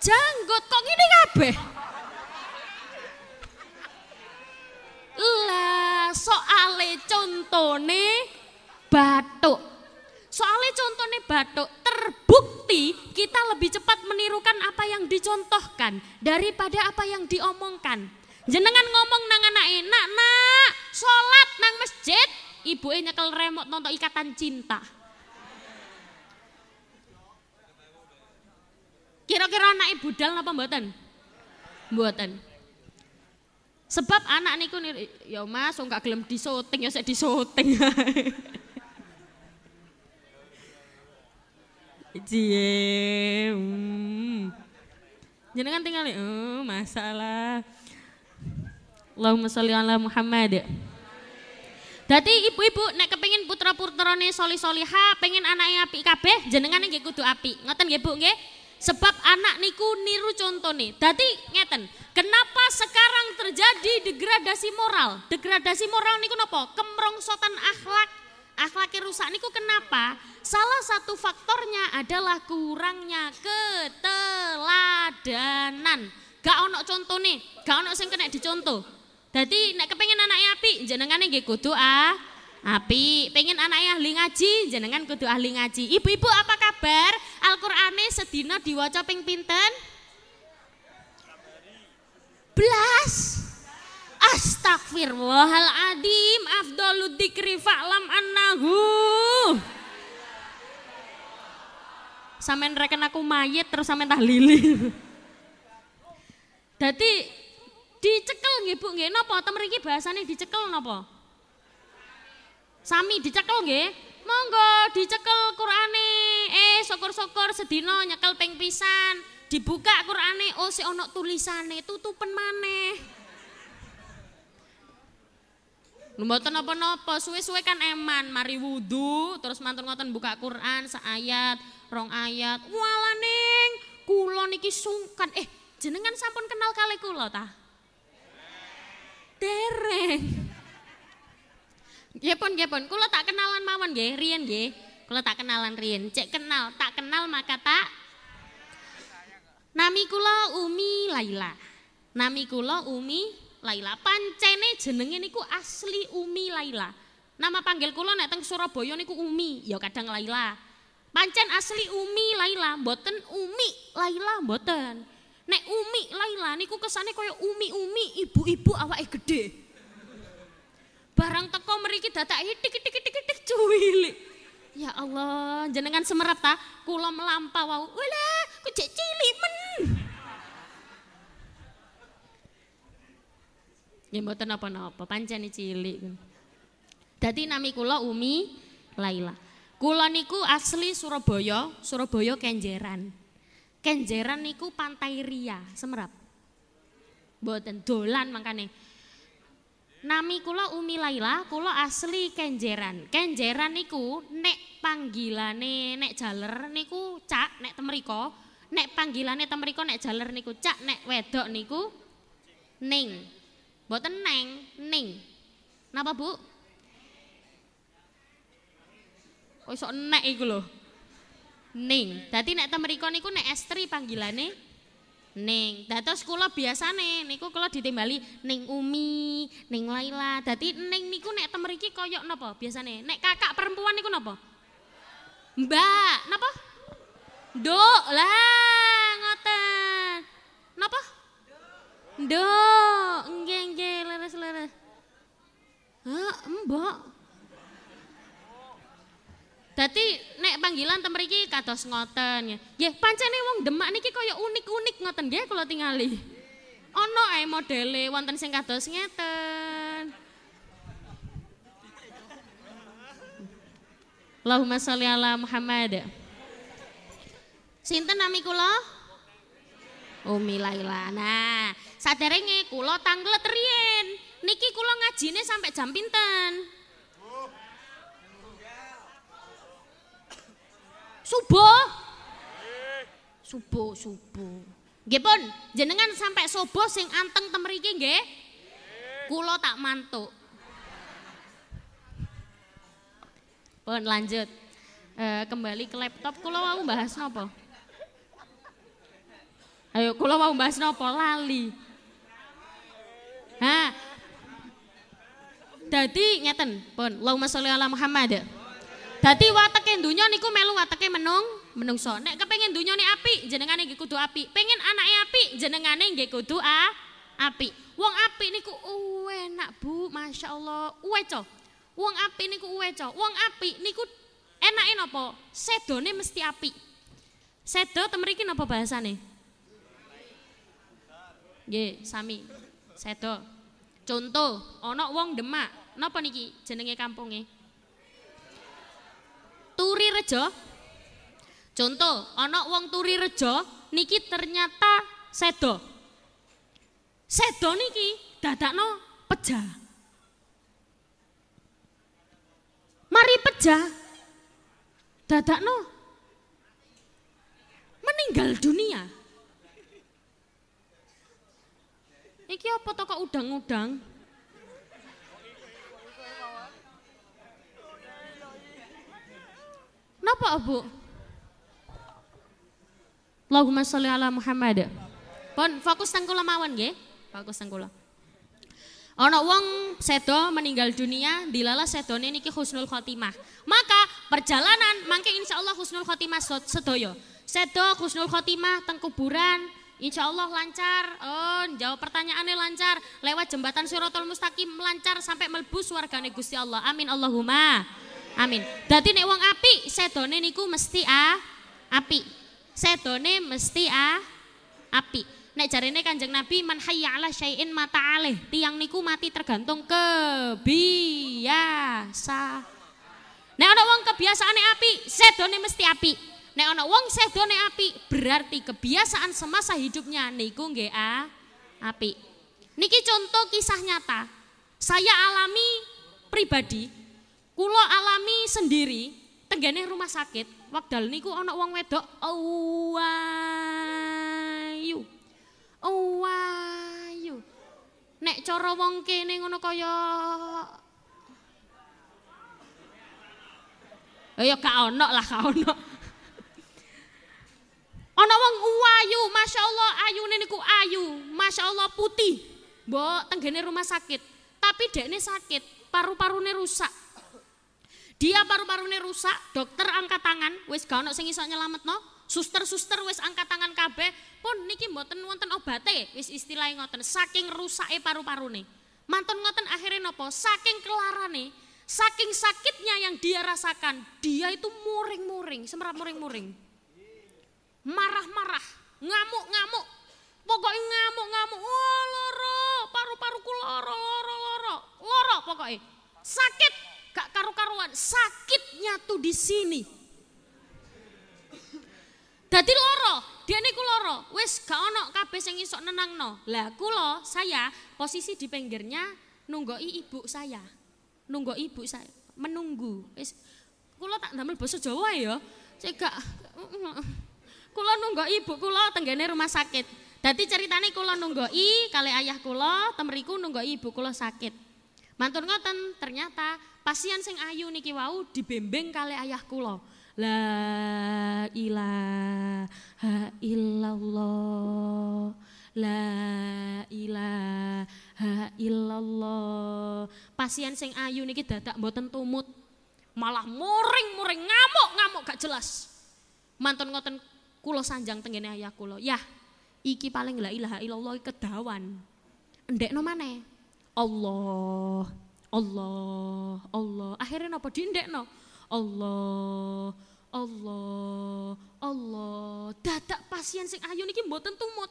Janggut kok ngene kabeh? Lah soale contone batuk. Soale contone batuk terbukti kita lebih cepat menirukan apa yang dicontohkan daripada apa yang diomongkan. Jenengan ngomong nang anake, "Nak, nak, salat nang masjid." Ibuke nyekel remote nonton ikatan cinta. Kira-kira anak ibu dal apa mboten? Mboten. Sebab anak niku ya Mas, wong gak gelem disoting ya sik disoting. Cie. Hmm. Jenengan tinggal oh, masalah. Allahumma sholli ala Muhammad. Dadi ibu-ibu nek kepengin putra-putrane soli soliha, pengen anaknya apik kabeh, jenengane nggih kudu apik. Ngoten nggih Bu nggih? Sebab anak niku niru contone. Dadi ngeten, kenapa sekarang terjadi degradasi moral? Degradasi moral niku napa? Kemrongsotan akhlak. Akhlaknya rusak niku kenapa? Salah satu faktornya adalah kurangnya keteladanan. Gak ono contone, gak ono sing kena dicontoh. Jadi nek kepengen anaknya api, jenengane nggih kudu ah api. Pengen anaknya ahli ngaji, jenengan kudu ahli ngaji. Ibu-ibu apa kabar? Al-Qur'ane sedina diwaca ping pinten? Belas. Astagfirullahaladzim Afdalu dikri fa'lam annahu Samen reken aku mayit terus samen tahlili Dadi dicekel nggih Bu nggih napa tem mriki bahasane dicekel napa? Sami dicekel nggih. Monggo dicekel Qur'ane. Eh syukur-syukur sedina nyekel ping pisan. Dibuka Qur'ane oh si ono tulisane tutupen maneh. Mboten napa-napa, suwe-suwe kan eman, mari wudhu, terus mantun ngoten buka Quran, seayat, rong ayat. Walaning, kula niki sungkan. Eh, jenengan sampun kenal kali kula ta? Dereng. Nggih pun, nggih pun. Tak kenalan mawon nggih, riyen nggih. Kula tak kenalan riyen. Cek kenal, tak kenal maka tak Nami kula Umi Laila. Nami kula Umi Laila. Pancene jenenge niku asli Umi Laila. Nama panggil kula nek teng Surabaya niku Umi, ya kadang Laila. Pancen asli Umi Laila, mboten Umi Laila mboten. Nek Umi Laila niku kesane kaya umi-umi ibu-ibu awake gede. Barang teko mriki dadak tik tik tik tik cuwilik. Ya Allah, jenengan semerap ta? Kula melampau wau. Walah, kok cek cilik men. Ya mboten apa-apa, pancen cilik. Dadi nami kula Umi Laila. Kula niku asli Surabaya, Surabaya Kenjeran. Kenjeran niku Pantai Ria, Semerap. Mboten dolan makane. Nami kula Umi Laila, kula asli Kenjeran. Kenjeran niku nek panggilane nek jaler niku cak nek temeriko, nek panggilane temeriko nek jaler niku cak, nek wedok niku ning. Mboten neng, ning. Napa, Bu? Kok iso nek iku lho. Ning. Dadi nek temeriko niku nek estri panggilane Ning. Dados kula biasane niku kula ditimbali Ning Umi, Ning Laila. Dadi Ning niku nek temeriki koyo napa biasane? Nek kakak perempuan niku napa? Mbak, napa? Nduk lah ngoten. Napa? Nduk, nggih nggih leres-leres. Hah, mbak. Dadi nek panggilan tem mriki kados ngoten. Nggih, pancene wong Demak niki kaya unik-unik ngoten nggih kula tingali. Ana ae modele wonten sing kados ngeten. Allahumma sholli ala Muhammad. Sinten nami kula? Umi Laila. Nah, saderenge kula tanglet riyen. Niki kula ngajine sampai jam pinten? Subuh. Subuh, subuh. Nggih pun, jenengan sampai subuh sing anteng tem mriki nggih. Kula tak mantuk. Pun lanjut. E, kembali ke laptop kula mau bahas napa? Ayo kula mau bahas napa lali. Ha. Dadi ngeten, pun Allahumma sholli ala Muhammad. Dadi wateke donya niku melu wateke menung menungso. Nek kepengin dunyane apik, jenengane nggih kudu apik. Pengen anake apik, jenengane nggih kudu a apik. Wong apik niku enak, Bu. Masya Allah. Uweco. Wong apik niku uweco. Wong apik niku enake napa? Sedone mesti apik. Sedo temriki napa bahasane? Nggih, sami. Sedo. Contoh, ana wong Demak. Napa niki jenenge kampunge? Turi Rejo. Contoh, ana wong Turi Rejo niki ternyata sedo. Sedo niki dadakno pecah. Mari pecah. Dadakno meninggal dunia. Iki apa toko udang-udang? Napa, Bu? Allahumma sholli ala Muhammad. Pon fokus teng kula mawon nggih. Fokus teng kula. Ana wong sedo meninggal dunia, dilala sedone niki husnul khotimah. Maka perjalanan mangke insyaallah husnul khotimah sedoyo. Sedo husnul khotimah teng kuburan, Insya Allah lancar, oh jawab pertanyaannya lancar, lewat jembatan Sirotol Mustaqim lancar sampai melbus wargane Gusti Allah. Amin Allahumma. Amin. Dadi nek wong api sedone niku mesti a api. Sedone mesti a api. Nek jarene Kanjeng Nabi man hayya ala syai'in mata alih. Tiang niku mati tergantung kebiasa. Nek ana wong kebiasaane api, sedone mesti api. Nek ana wong sedone api, berarti kebiasaan semasa hidupnya niku nggih a api. Niki contoh kisah nyata. Saya alami pribadi Kulo alami sendiri tenggene rumah sakit wekdal niku ana wong wedok ayu. Ayu. Nek cara wong kene ngono kaya Ya gak ono lah, gak ono. Ana wong ayu, Masya Allah ayune niku ayu, Masya Allah putih. Mbok tenggene rumah sakit, tapi dekne sakit, paru-parune rusak. Dia paru-parune rusak, dokter angkat tangan, wis gak ono sing iso nyelametno. Suster-suster wis angkat tangan kabeh, pun niki mboten wonten obate, wis istilahnya ngoten, saking rusake paru-parune. Mantun ngoten akhirnya nopo, saking kelarane, saking sakitnya yang dia rasakan, dia itu muring-muring, semerap muring-muring. Marah-marah, ngamuk-ngamuk, pokoknya ngamuk-ngamuk, oh loro, paru-paruku loro, loro, loro, loro pokoknya. Sakit, karu-karuan, sakitnya tuh di sini. Dadi loro, dia niku loro, wis gak ono kabeh sing iso nenangno. Lah kula saya posisi di pinggirnya nunggoi ibu saya. Nunggu ibu saya, menunggu. Wis kula tak damel basa Jawa ya. Cek gak nunggu ibu kula tenggene rumah sakit. Dadi ceritane kula nunggoi kali ayah kula, temeriku nunggu ibu kula sakit. Mantun ngoten, ternyata pasien sing ayu niki wau dibembeng kali ayah kula. La ilaha illallah. La ilaha illallah. Pasien sing ayu niki dadak mboten tumut. Malah muring-muring ngamuk-ngamuk gak jelas. Mantun ngoten kula sanjang tenggene ayah kula. Yah, iki paling la ilaha illallah kedawan. Ndekno maneh. Allah Allah, Allah. Akhirnya napa no? Allah, Allah, Allah. Dadak pasien sing ayu niki mboten tumut.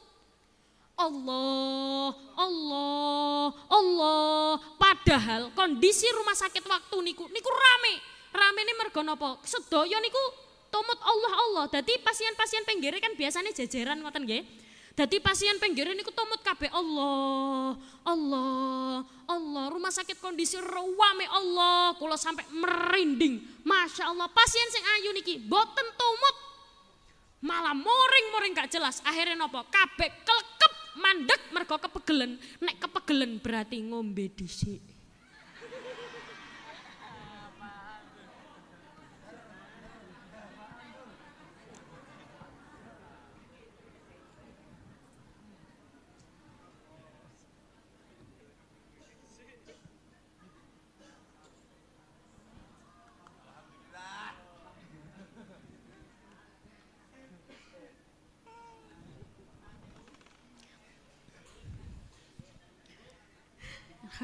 Allah, Allah, Allah. Padahal kondisi rumah sakit waktu niku niku rame. Rame ini mergo napa? Sedaya niku tumut Allah Allah. Dadi pasien-pasien pinggire kan biasanya jajaran ngoten nggih. Dadi pasien penggirin niku tumut kabeh Allah, Allah, Allah. Rumah sakit kondisi rame Allah, kula sampai merinding. Masya Allah, pasien sing ayu niki boten tumut. Malah moring-moring gak jelas. Akhirnya nopo? Kabeh kelekep mandek mergo kepegelen. Nek kepegelen berarti ngombe dhisik.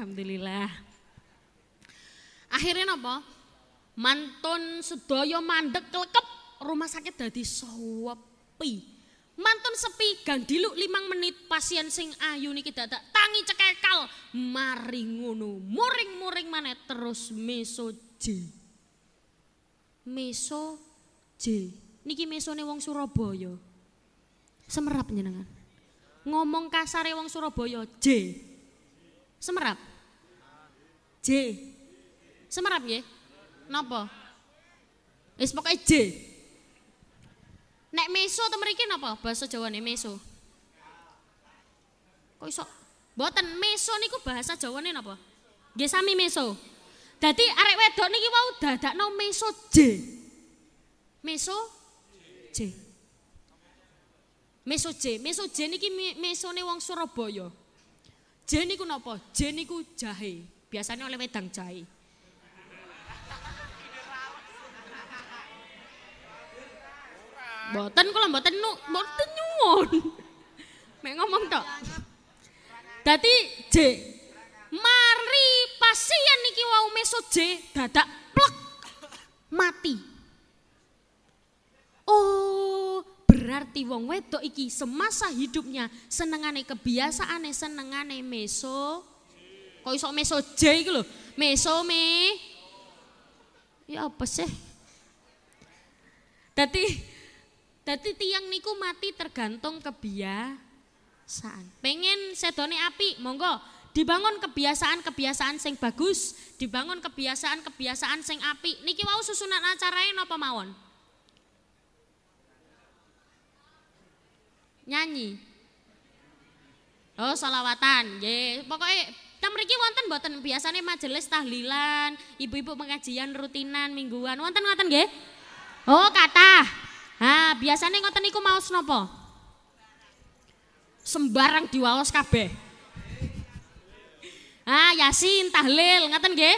Alhamdulillah. Akhirnya apa? Mantun sedaya mandek kelekep rumah sakit dadi sepi. Mantun sepi gang diluk limang menit pasien sing ayu niki dadak tangi cekekal mari ngono muring-muring maneh terus meso J. Meso J. Niki mesone wong Surabaya. Semerap nyenengan. Ngomong kasare wong Surabaya J. Semerap. J. Semerap nggih. Napa? Wis pokoke J. Nek meso to mriki napa bahasa Jawane meso? Kok iso? Mboten meso niku bahasa Jawane napa? Nggih sami meso. Dadi arek wedok niki wau dadakno meso J. Meso J. Meso J, meso J niki me- mesone wong Surabaya. J niku napa? J niku jahe. Biasanya oleh wedang jahe. Mboten kula mboten nu, mboten nyuwun. Mek ngomong tok. Dadi J. Mari pasien niki wau meso J dadak plek mati. Oh, berarti wong wedok iki semasa hidupnya senengane kebiasaane senengane meso. Kok iso meso J iki lho? Meso me. Ya apa sih? Dadi dadi tiang niku mati tergantung kebiasaan. Pengen sedone api, monggo dibangun kebiasaan-kebiasaan sing bagus, dibangun kebiasaan-kebiasaan sing api. Niki wau susunan acaranya napa mawon? Nyanyi. Oh, salawatan. Nggih, pokoke Tam mriki wonten mboten biasane majelis tahlilan, ibu-ibu pengajian rutinan mingguan. Wonten ngoten nggih? Oh, kathah. Ha, biasane ngoten niku maos napa? Sembarang diwaos kabeh. Ah, Yasin, tahlil, ngoten nggih?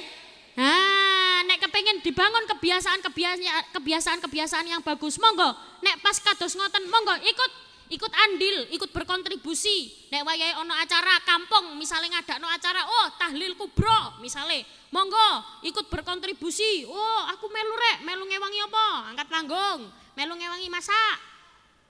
Ah, nek kepengen dibangun kebiasaan-kebiasaan kebiasaan-kebiasaan yang bagus, monggo. Nek pas kados ngoten, monggo ikut ikut andil, ikut berkontribusi. Nek wayahe ono acara kampung, misalnya ngadakno acara, oh tahlil kubro, misalnya, monggo ikut berkontribusi. Oh, aku melu rek, melu ngewangi apa? Angkat panggung, melu ngewangi masak.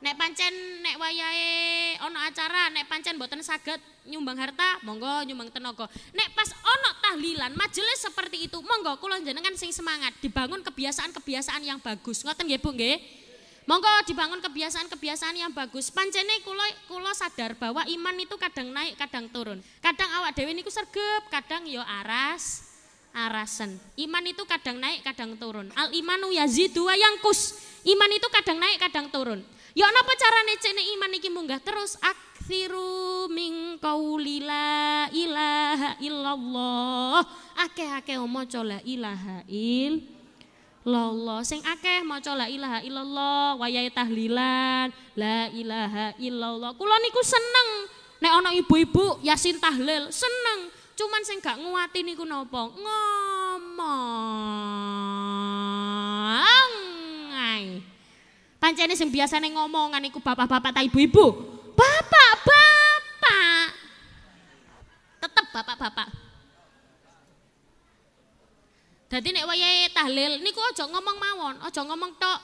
Nek pancen nek wayahe ono acara, nek pancen boten saged nyumbang harta, monggo nyumbang tenaga. Nek pas ono tahlilan, majelis seperti itu, monggo kula jenengan sing semangat dibangun kebiasaan-kebiasaan yang bagus. Ngoten nggih Bu nggih? Monggo dibangun kebiasaan-kebiasaan yang bagus. Pancene kula kula sadar bahwa iman itu kadang naik, kadang turun. Kadang awak dhewe niku sergep, kadang yo aras arasen. Iman itu kadang naik, kadang turun. Al imanu yazidu wa yangkus. Iman itu kadang naik, kadang turun. Ya napa carane cene iman iki munggah terus aksiru min qauli la ilaha illallah. Akeh-akeh maca la ilaha illallah. Lolo sing akeh maca la ilaha illallah wayahe tahlilan la ilaha illallah. Kula niku seneng nek ana ibu-ibu yasin tahlil seneng. Cuman sing gak nguati niku napa? Ngomong Ai. pancene sing biasane ngomongan iku bapak-bapak ta ibu-ibu? Bapak-bapak tetep bapak-bapak Dadi nek wayahe tahlil niku aja ngomong mawon, aja ngomong tok.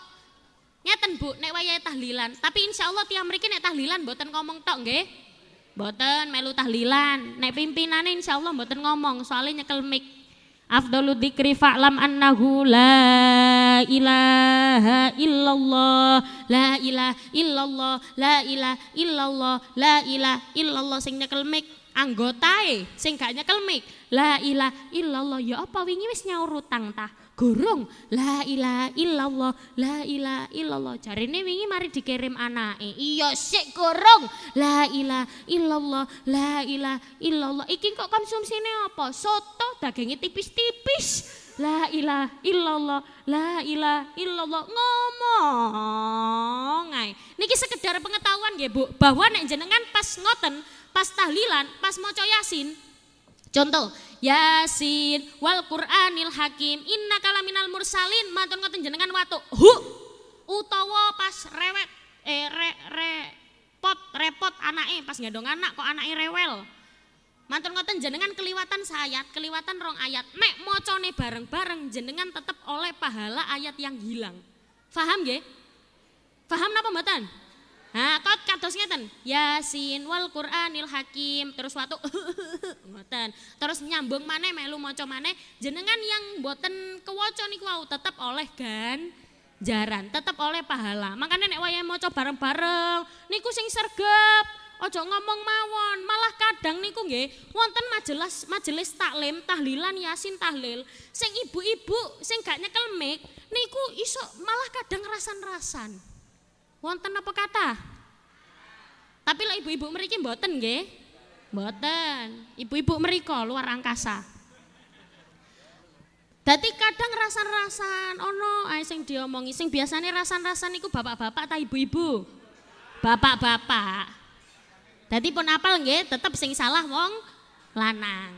Ngeten Bu, nek wayahe tahlilan, tapi insya Allah mriki nek tahlilan mboten ngomong tok nggih. Mboten melu tahlilan. Nek pimpinane insya Allah mboten ngomong, soalnya nyekel mic. Afdalu dzikri fa'lam annahu la ilaha illallah la ilaha illallah la ilaha illallah la ilaha illallah sing nyekel mic anggotae sing gak nyekel mic. La ilaha illallah ya apa wingi wis nyaur utang tah gorong la ilaha illallah la ilaha illallah. Jarine wingi mari dikirim anake. Iya sik gorong la ilaha illallah la ilaha illallah. Iki kok konsumsine apa? Soto dagingnya tipis-tipis. La ilaha illallah, la ilaha illallah. Ngomong. Niki sekedar pengetahuan nggih Bu, bahwa nek jenengan pas ngoten, pas tahlilan, pas maca Yasin, Contoh, Yasin wal Qur'anil Hakim inna kalaminal mursalin mantun ngoten jenengan watu hu utawa pas rewet eh re, repot repot anake pas gendong anak kok anake rewel. Mantun ngoten jenengan keliwatan sayat, keliwatan rong ayat. Nek mocone bareng-bareng jenengan tetap oleh pahala ayat yang hilang. Faham nggih? Faham napa mboten? Nah, kot kados ngeten. Yasin wal Qur'anil Hakim. Terus waktu ngoten. Terus nyambung maneh melu maca maneh jenengan yang mboten kewaca niku wau tetep oleh gan jaran, tetep oleh pahala. Makanya nek wayahe maca bareng-bareng niku sing sergep Ojo ngomong mawon, malah kadang niku nggih wonten majelis majelis taklim, tahlilan, yasin, tahlil. Sing ibu-ibu sing gak nyekel niku iso malah kadang rasan-rasan. Wonten apa kata? Tapi lah ibu-ibu mriki mboten nggih. Mboten. Ibu-ibu mereka luar angkasa. Dadi kadang rasan-rasan ono ae sing diomongi sing biasanya rasan-rasan niku bapak-bapak ta ibu-ibu? Bapak-bapak. Dadi pun apal nggih tetep sing salah wong lanang.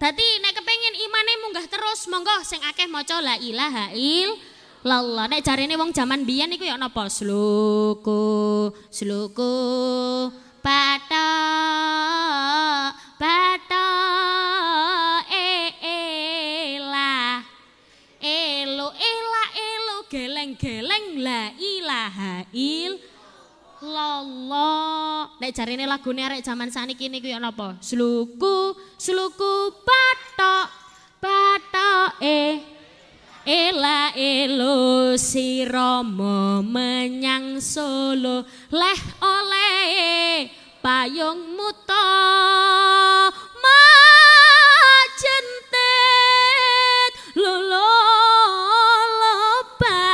Dadi nek kepengin imane munggah terus monggo sing akeh maca la ilaha illallah. Nek jarene wong jaman biyen niku ya napa sluku sluku pata pata e ela elo ela elo geleng geleng la ilaha illallah. Nek jarine lagune arek jaman saniki niku ya napa? Sluku sluku patok patok e Ela elo Romo menyang Solo. Leh oleh payung muto majentet lolo loba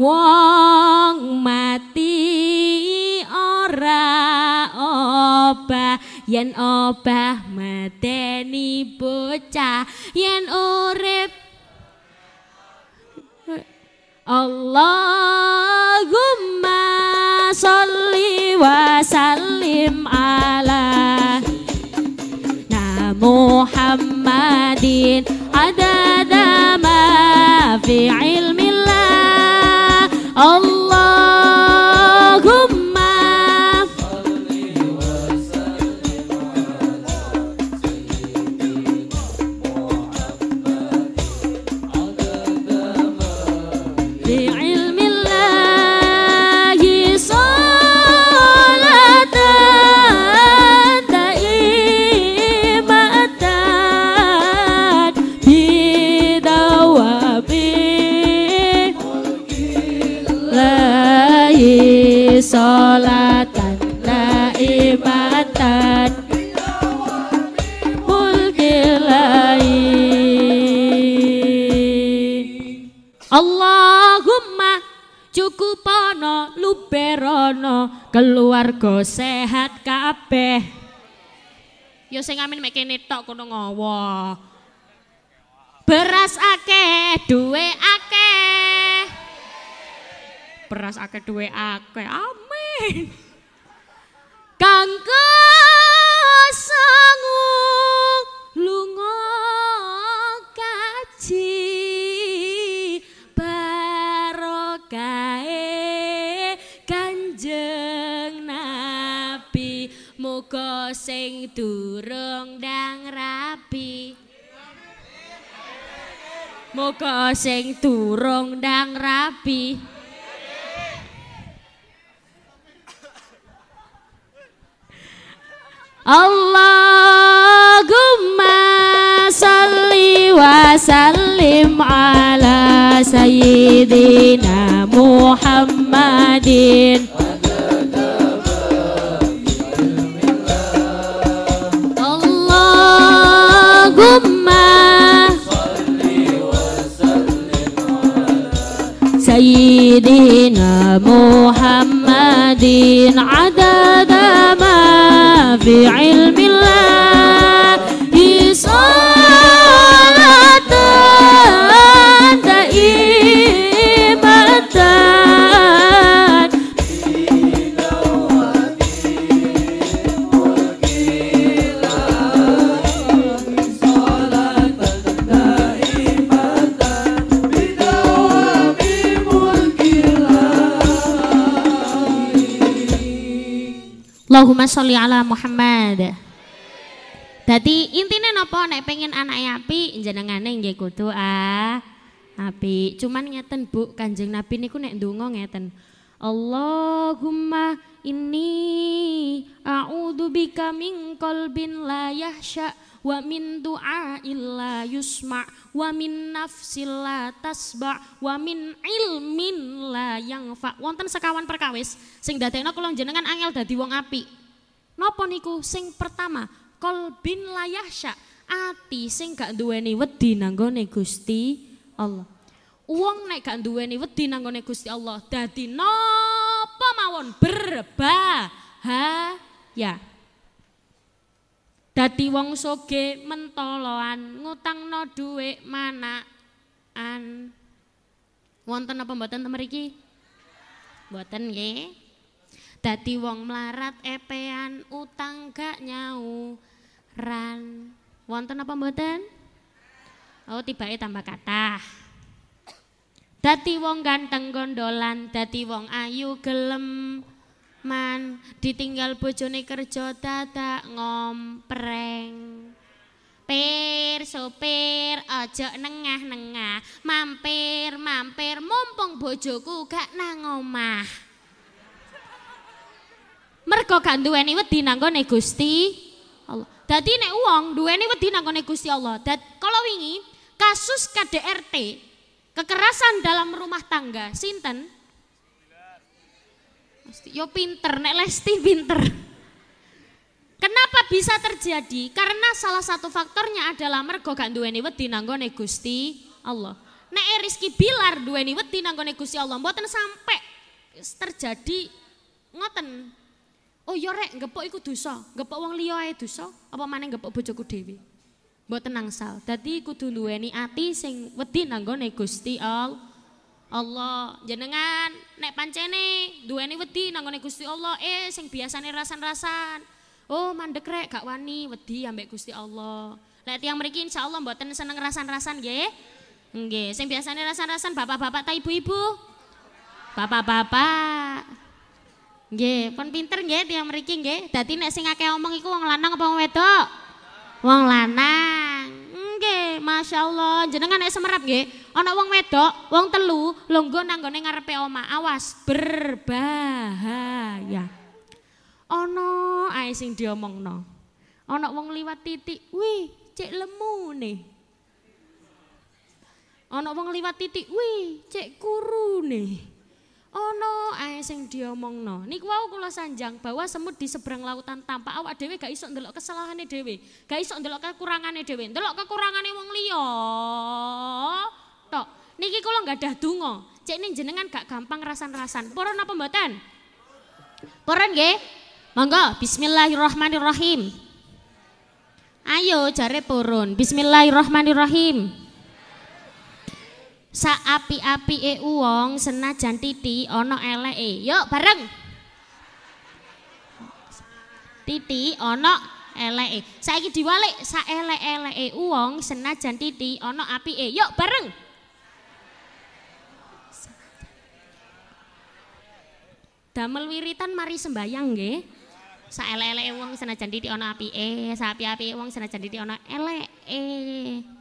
wong mati ora obah yen obah mateni bocah. Yen urip Allahumma sholli wa sallim ala na Muhammadin adada ma fi ilmillah keluarga sehat kabeh Yo sing amin mek kene tok kono ngowo Beras akeh, duwe akeh Beras akeh, duwe akeh. Amin. Kanggo sangu lunga sing durung ndang rapi Muga sing durung ndang rapi Allahumma salli wa sallim ala sayyidina Muhammadin محمد عدد ما في علم. Allahumma sholli ala Muhammad. Dadi intine napa nek pengen anake api jenengane nggih kudu ah api. Cuman ngeten Bu, Kanjeng Nabi niku nek ndonga ngeten. Allahumma inni a'udzu bika min qalbin la yahsha wa min du'a illa yusma wa min nafsil la tasba wa min ilmin la fa wonten sekawan perkawis sing dadekno kula jenengan angel dadi wong apik. Napa niku? Sing pertama qalbin la yahsha. Ati sing gak duweni wedi nanggone Gusti Allah. Uang nek gak duweni wedi nanggone Gusti Allah dadi napa mawon berbahaya. Dadi wong soge mentoloan ngutangno dhuwit manaan. Wonten apa mboten mriki? Mboten nggih. Dadi wong melarat epean utang gak nyau ran. Wonten apa mboten? Oh tibake tambah kathah. Dadi wong ganteng gondolan, dadi wong ayu gelem man ditinggal bojone kerja dadak ngompreng. Pir sopir aja nengah-nengah, mampir mampir mumpung bojoku gak nang omah. Mergo gak duweni wedi nang Gusti Allah. Dadi nek wong duweni wedi nang Gusti Allah. Dat kalau wingi kasus KDRT Kekerasan dalam rumah tangga, sinten? Yo pinter, nek Lesti pinter. Kenapa bisa terjadi? Karena salah satu faktornya adalah mergo gak duweni wedi nanggone Gusti Allah. Nek Rizky Bilar duweni wedi nanggone Gusti Allah, mboten sampai terjadi ngoten. Oh yo rek, gepok iku dosa, gepok wong liya ae dosa, apa maneh gepok bojoku dhewe. Mboten nangsal. Dadi kudu duweni ati sing wedi nanggone Gusti Allah. Allah jenengan nek pancene duweni wedi nanggone Gusti Allah eh sing biasane rasan-rasan. Oh mandek rek gak wani wedi ambek Gusti Allah. Lek tiyang mriki insyaallah mboten seneng rasan-rasan nggih. Nggih, sing biasane rasan-rasan bapak-bapak ta ibu-ibu? Bapak-bapak. Nggih, pun pinter nggih tiyang mriki nggih. Dadi nek sing akeh omong iku wong lanang apa wedok? Wong lanang. Nggih, Masya Allah. Jenengan nek semerap nggih, ana wong wedok, wong telu lungguh nang gone ngarepe omah. Awas, berbahaya. Ana ae sing diomongno. Ana wong liwat titik, wih, cek lemu nih. Ana wong liwat titik, wih, cek kuru nih. Ono ae sing diomongno. Niku wau kula sanjang bahwa semut di seberang lautan tanpa awak dhewe gak iso ndelok kesalahane dhewe, gak iso ndelok kekurangane dhewe, ndelok kekurangane wong liya. Tok, niki kula ada donga. Cek ning jenengan gak gampang rasan-rasan. Purun apa mboten? Purun nggih? Monggo, bismillahirrahmanirrahim. Ayo jare purun. Bismillahirrahmanirrahim. Sa api-api e uwong senajan titi ana eleke. Yuk bareng. Titi ana eleke. Saiki diwalik sa elek-eleke uwong senajan titi ana apike. Yuk bareng. Damel wiritan mari sembayang nggih. Sa elek-eleke wong senajan titi ana apike, sa api-api wong senajan titi ana eleke.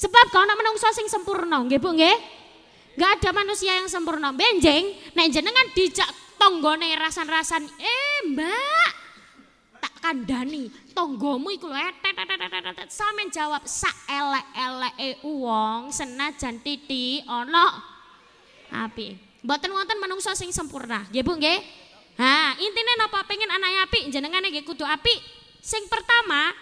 Sebab kau nak menungso sing sempurna, nggih Bu nggih? Gak ada manusia yang sempurna. Benjeng, nek jenengan dijak tonggone rasan-rasan, eh Mbak, tak kandani tonggomu iku lho sampean jawab sak elek-eleke wong senajan titi ana api. Mboten wonten menungso sing sempurna. Nggih Bu nggih? Ha, intine napa pengen anak api jenengan nggih kudu api. Sing pertama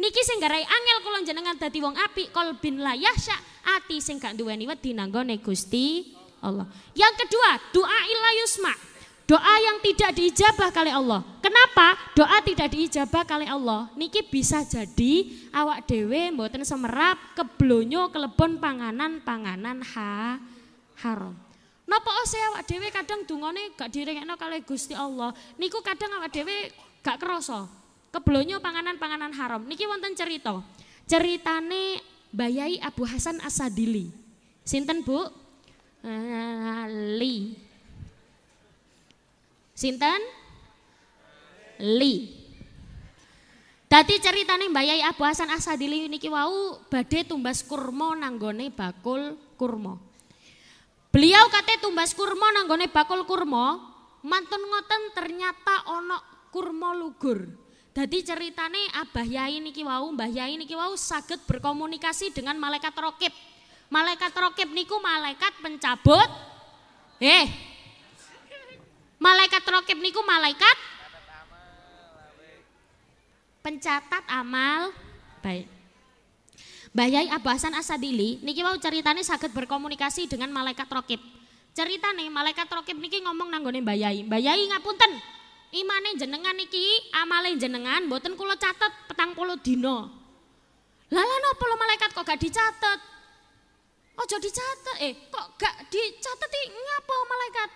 Niki sing garai angel kula jenengan dadi wong apik kolbin la yahsya ati sing gak duweni wedi nanggone Gusti Allah. Yang kedua, doa illa yusma. Doa yang tidak diijabah kali Allah. Kenapa? Doa tidak diijabah kali Allah. Niki bisa jadi awak dewe mboten semerap keblonyo kelebon panganan-panganan ha haram. Napa ose awak dewe kadang dungane gak direngekno kali Gusti Allah. Niku kadang awak dewe gak kerasa keblonyo panganan-panganan haram. Niki wonten cerita. Ceritane Bayai Abu Hasan Asadili. Sinten Bu? Ali. Sinten? Li. Dadi ceritane Bayai Abu Hasan Asadili niki wau badhe tumbas kurma nanggone bakul kurma. Beliau kate tumbas kurma nanggone bakul kurma, mantun ngoten ternyata ono kurma lugur. Dadi ceritane Abah Yai niki wau, Mbah Yai niki wau saged berkomunikasi dengan malaikat rokib. Malaikat rokib niku malaikat pencabut. Eh. Malaikat rokib niku malaikat pencatat amal baik. Mbah Yai Abah Hasan Asadili niki wau ceritane saged berkomunikasi dengan malaikat rokib. Ceritane malaikat rokib niki ngomong nanggone Mbah Yai. Mbah Yai ngapunten, imane jenengan niki amale jenengan mboten kula catet petang puluh dino. Lala napa lo malaikat kok gak dicatet? Ojo dicatet, eh kok gak dicatet ngapa malaikat?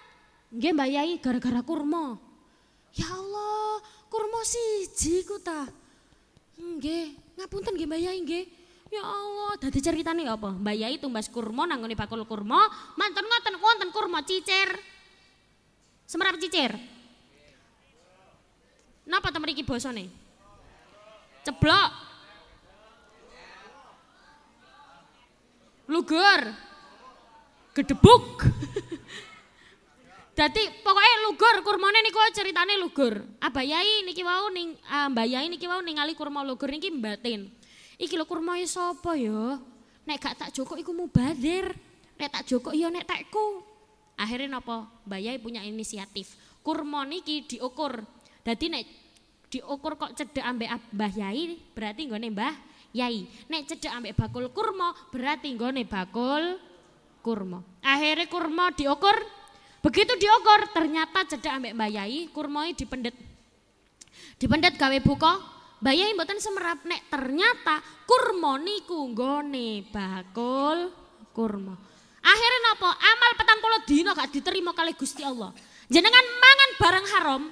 Nggih Mbak gara-gara kurma. Ya Allah, kurma siji ku ta. Nggih, ngapunten nggih Mbak Yai. Ya Allah, dadi ceritane apa? Mbak Yai tumbas kurma nanggone bakul kurma, mantun ngoten wonten kurma cicir. Semerap cicir. Napa to mriki basane? Ceblok. Lugur. Gedebuk. Dadi pokoknya lugur kurmane niku ceritane lugur. Abah Yai niki wau ning uh, Yai niki wau ningali kurma lugur niki mbatin. Iki lho kurmae sapa ya? Nek gak tak joko iku mubadir. Nek tak joko iya nek tekku. Akhirnya napa? Mbah Yai punya inisiatif. Kurma niki diukur Dadi nek diukur kok cedek ambek Mbah Yai berarti nggone Mbah Yai. Nek cedek ambek bakul kurma berarti nggone bakul kurma. Akhirnya kurma diukur. Begitu diukur ternyata cedek ambek Mbah Yai kurmai dipendet. Dipendet gawe buka. Mbah Yai mboten semerap nek ternyata kurma niku nggone bakul kurma. Akhirnya napa? Amal petang puluh dino gak diterima kali Gusti Allah. Jenengan mangan barang haram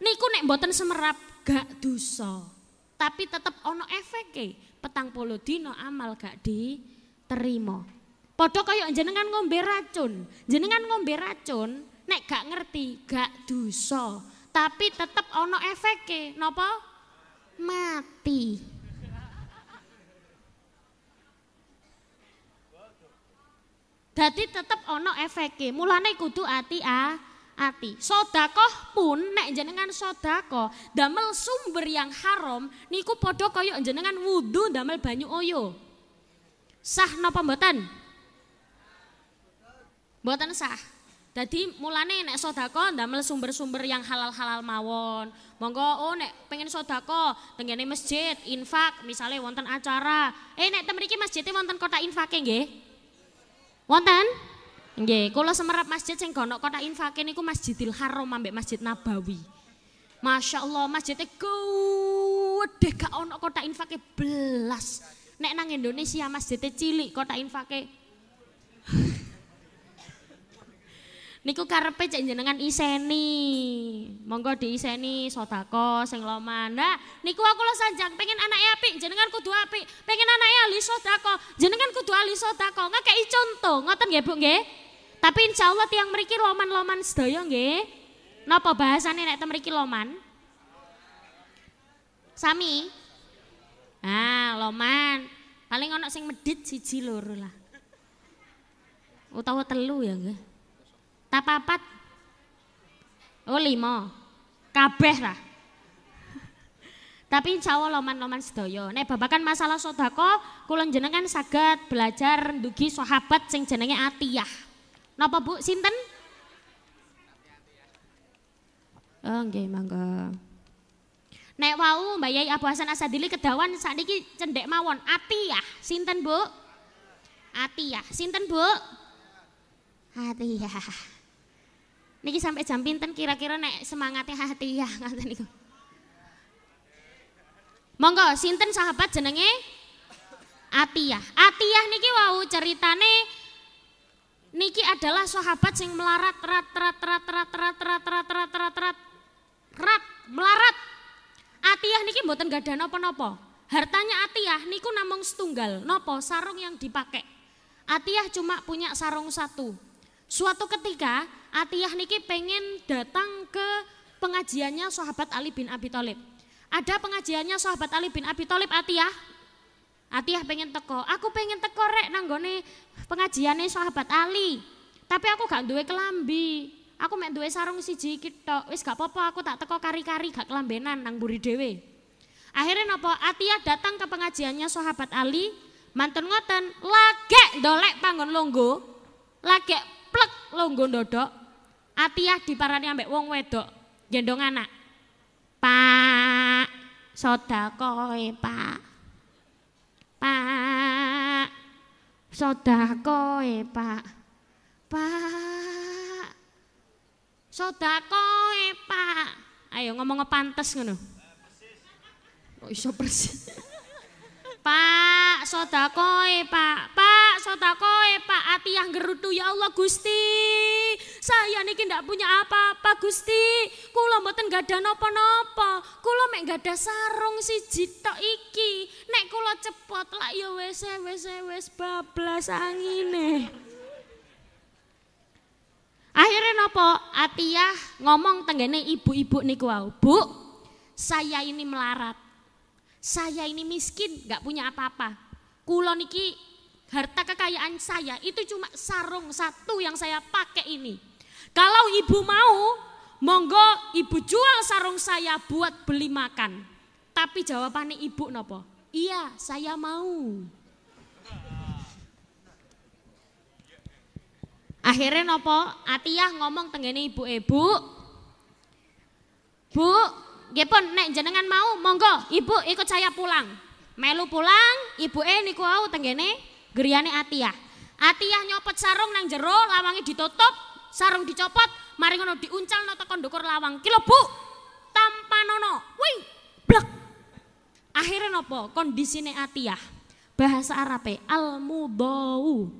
niku nek mboten semerap gak dosa. Tapi tetep ono efeke petang puluh dino amal gak diterima. Padha kaya jenengan ngombe racun. Jenengan ngombe racun nek gak ngerti gak dosa. Tapi tetep ono efeke napa? Mati. Dadi tetep ono efeke. Mulane kudu ati a ati. Sodakoh pun nek jenengan sodakoh damel sumber yang haram niku podo koyo jenengan wudhu damel banyu oyo. Sah napa mboten? Mboten sah. Jadi mulane nek sodako damel sumber-sumber yang halal-halal mawon. Monggo oh nek pengen sodako tenggene masjid, infak, misalnya wonten acara. Eh nek temriki masjidnya wonten kota infake nggih? Wonten? Nggih, kula semerap masjid sing kono kota infake niku Masjidil Haram ambek Masjid Nabawi. Masya Allah masjidnya gede gak ono kota infake belas. Nek nang Indonesia masjidnya cilik kota infake Niku karepe cek jenengan iseni. Monggo diiseni sodako sing loman. Nah, niku aku lo sanjang pengen anaknya apik, jenengan kudu apik. Pengen anaknya ahli sodako, jenengan kudu ahli sodako. Ngakei contoh, ngoten nggih Bu nggih? Tapi insya Allah tiang meriki loman-loman sedaya nggih. Napa bahasane nek mriki loman? Sami? Ah, loman. Paling ono sing medit siji loro lah. Utawa telu ya nggih. Tapapat. Oh lima. Kabeh lah. Tapi insya Allah loman-loman sedaya. Nek babakan masalah sodako, kulon jenengan saged belajar dugi sahabat sing jenenge Atiyah. Napa Bu sinten? Oh nggih mangga. Nek wau Mbak Yai Abu Hasan Asadili kedawan sakniki cendek mawon Atiyah. Sinten Bu? Atiyah. Sinten Bu? Atiyah. Niki sampai jam pinten kira-kira nek semangatnya hati ya ngaten niku. Monggo sinten sahabat jenenge Atiyah. Atiyah niki wau ceritane niki adalah sahabat sing melarat rat rat rat rat rat rat rat rat rat rat rat melarat. Atiyah niki mboten gadah napa-napa. Hartanya Atiyah niku namung setunggal. Nopo sarung yang dipakai. Atiyah cuma punya sarung satu. Suatu ketika Atiyah niki pengen datang ke pengajiannya sahabat Ali bin Abi Thalib. Ada pengajiannya sahabat Ali bin Abi Thalib Atiyah. Atiyah pengen teko, aku pengen teko rek nanggone pengajiannya sahabat Ali. Tapi aku gak duwe kelambi. Aku mek duwe sarung siji iki tok. Wis gak apa-apa, aku tak teko kari-kari gak kelambenan nang buri dhewe. Akhirnya napa? Atiyah datang ke pengajiannya sahabat Ali, mantun ngoten, lagek dolek panggon longgo, lagek plek longgo ndodok. Atiyah diparani ambek wong wedok, gendong anak. Pak, sodakoe pak. Pak, sodakoe pak. Pak, sodakoe pak. Ayo ngomong pantes ngono. Kok iso persis. Pak, sodakoe pak, pak, sodakoe pak, ati yang gerutu ya Allah Gusti. Saya niki ndak punya apa-apa Gusti. Kula mboten gak ada napa-napa. Kula mek ada sarung siji tok iki. Nek kula cepot lak ya wis wis wis bablas angine. Akhirnya nopo Atiyah ngomong tenggene ibu-ibu niku wau. Bu, saya ini melarat saya ini miskin, nggak punya apa-apa. Kulo niki harta kekayaan saya itu cuma sarung satu yang saya pakai ini. Kalau ibu mau, monggo ibu jual sarung saya buat beli makan. Tapi jawabannya ibu nopo? Iya, saya mau. Akhirnya nopo? Atiyah ngomong tenggene ibu-ibu. Bu, Pun nek jenengan mau monggo ibu ikut saya pulang. Melu pulang, ibu eh niku au tenggene griyane Atiyah. Atiyah nyopot sarung nang jero, lawange ditutup, sarung dicopot, mari ngono diuncal no tekan ndukur lawang. Kilo Bu, tanpa nono. Wing, blek. Akhirnya nopo kondisine Atiyah. Bahasa Arabe al-mudau.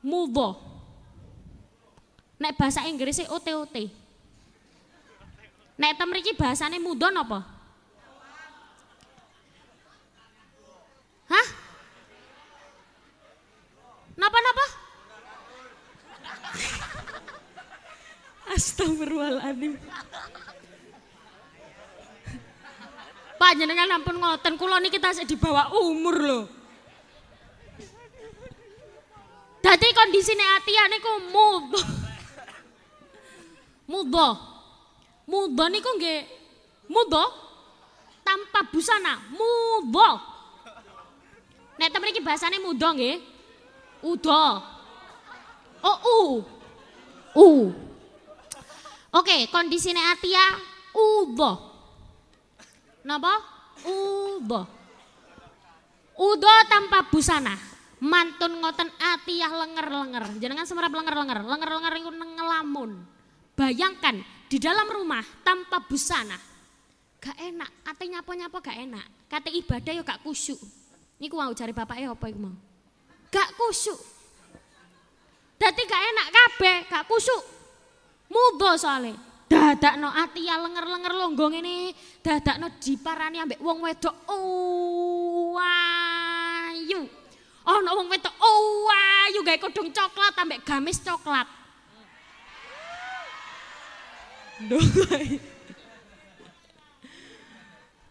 Mudho. Nek bahasa Inggrisnya OT-OT. Nek tem mriki bahasane mudon apa? Hah? Napa-napa? Astagfirullahaladzim. Pak jenengan ampun ngoten, kula niki tasik di bawah umur loh. Dadi kondisine Atia niku mudho. Mudho. Mudha niku nggih mudha tanpa busana, mudha. Nek temen iki bahasane mudha nggih. Uda. Oh, u. U. Oke, kondisine Atia uda. Napa? Uda. Uda tanpa busana. Mantun ngoten Atiyah lenger-lenger. Jenengan semerap lenger-lenger. Lenger-lenger iku ngelamun. Bayangkan di dalam rumah tanpa busana. Gak enak, ate nyapa-nyapa gak enak. Kata ibadah ya gak kusyuk. Ini ku mau cari bapaknya apa iku mau? Gak kusyuk. Dadi gak enak kabeh, gak kusyuk. Mudho soalnya. no ati ya lenger-lenger longgong ini. no diparani ambek wong wedok. Oh. Oh, no wong wedok. Oh, ayu gawe kodong coklat ambek gamis coklat.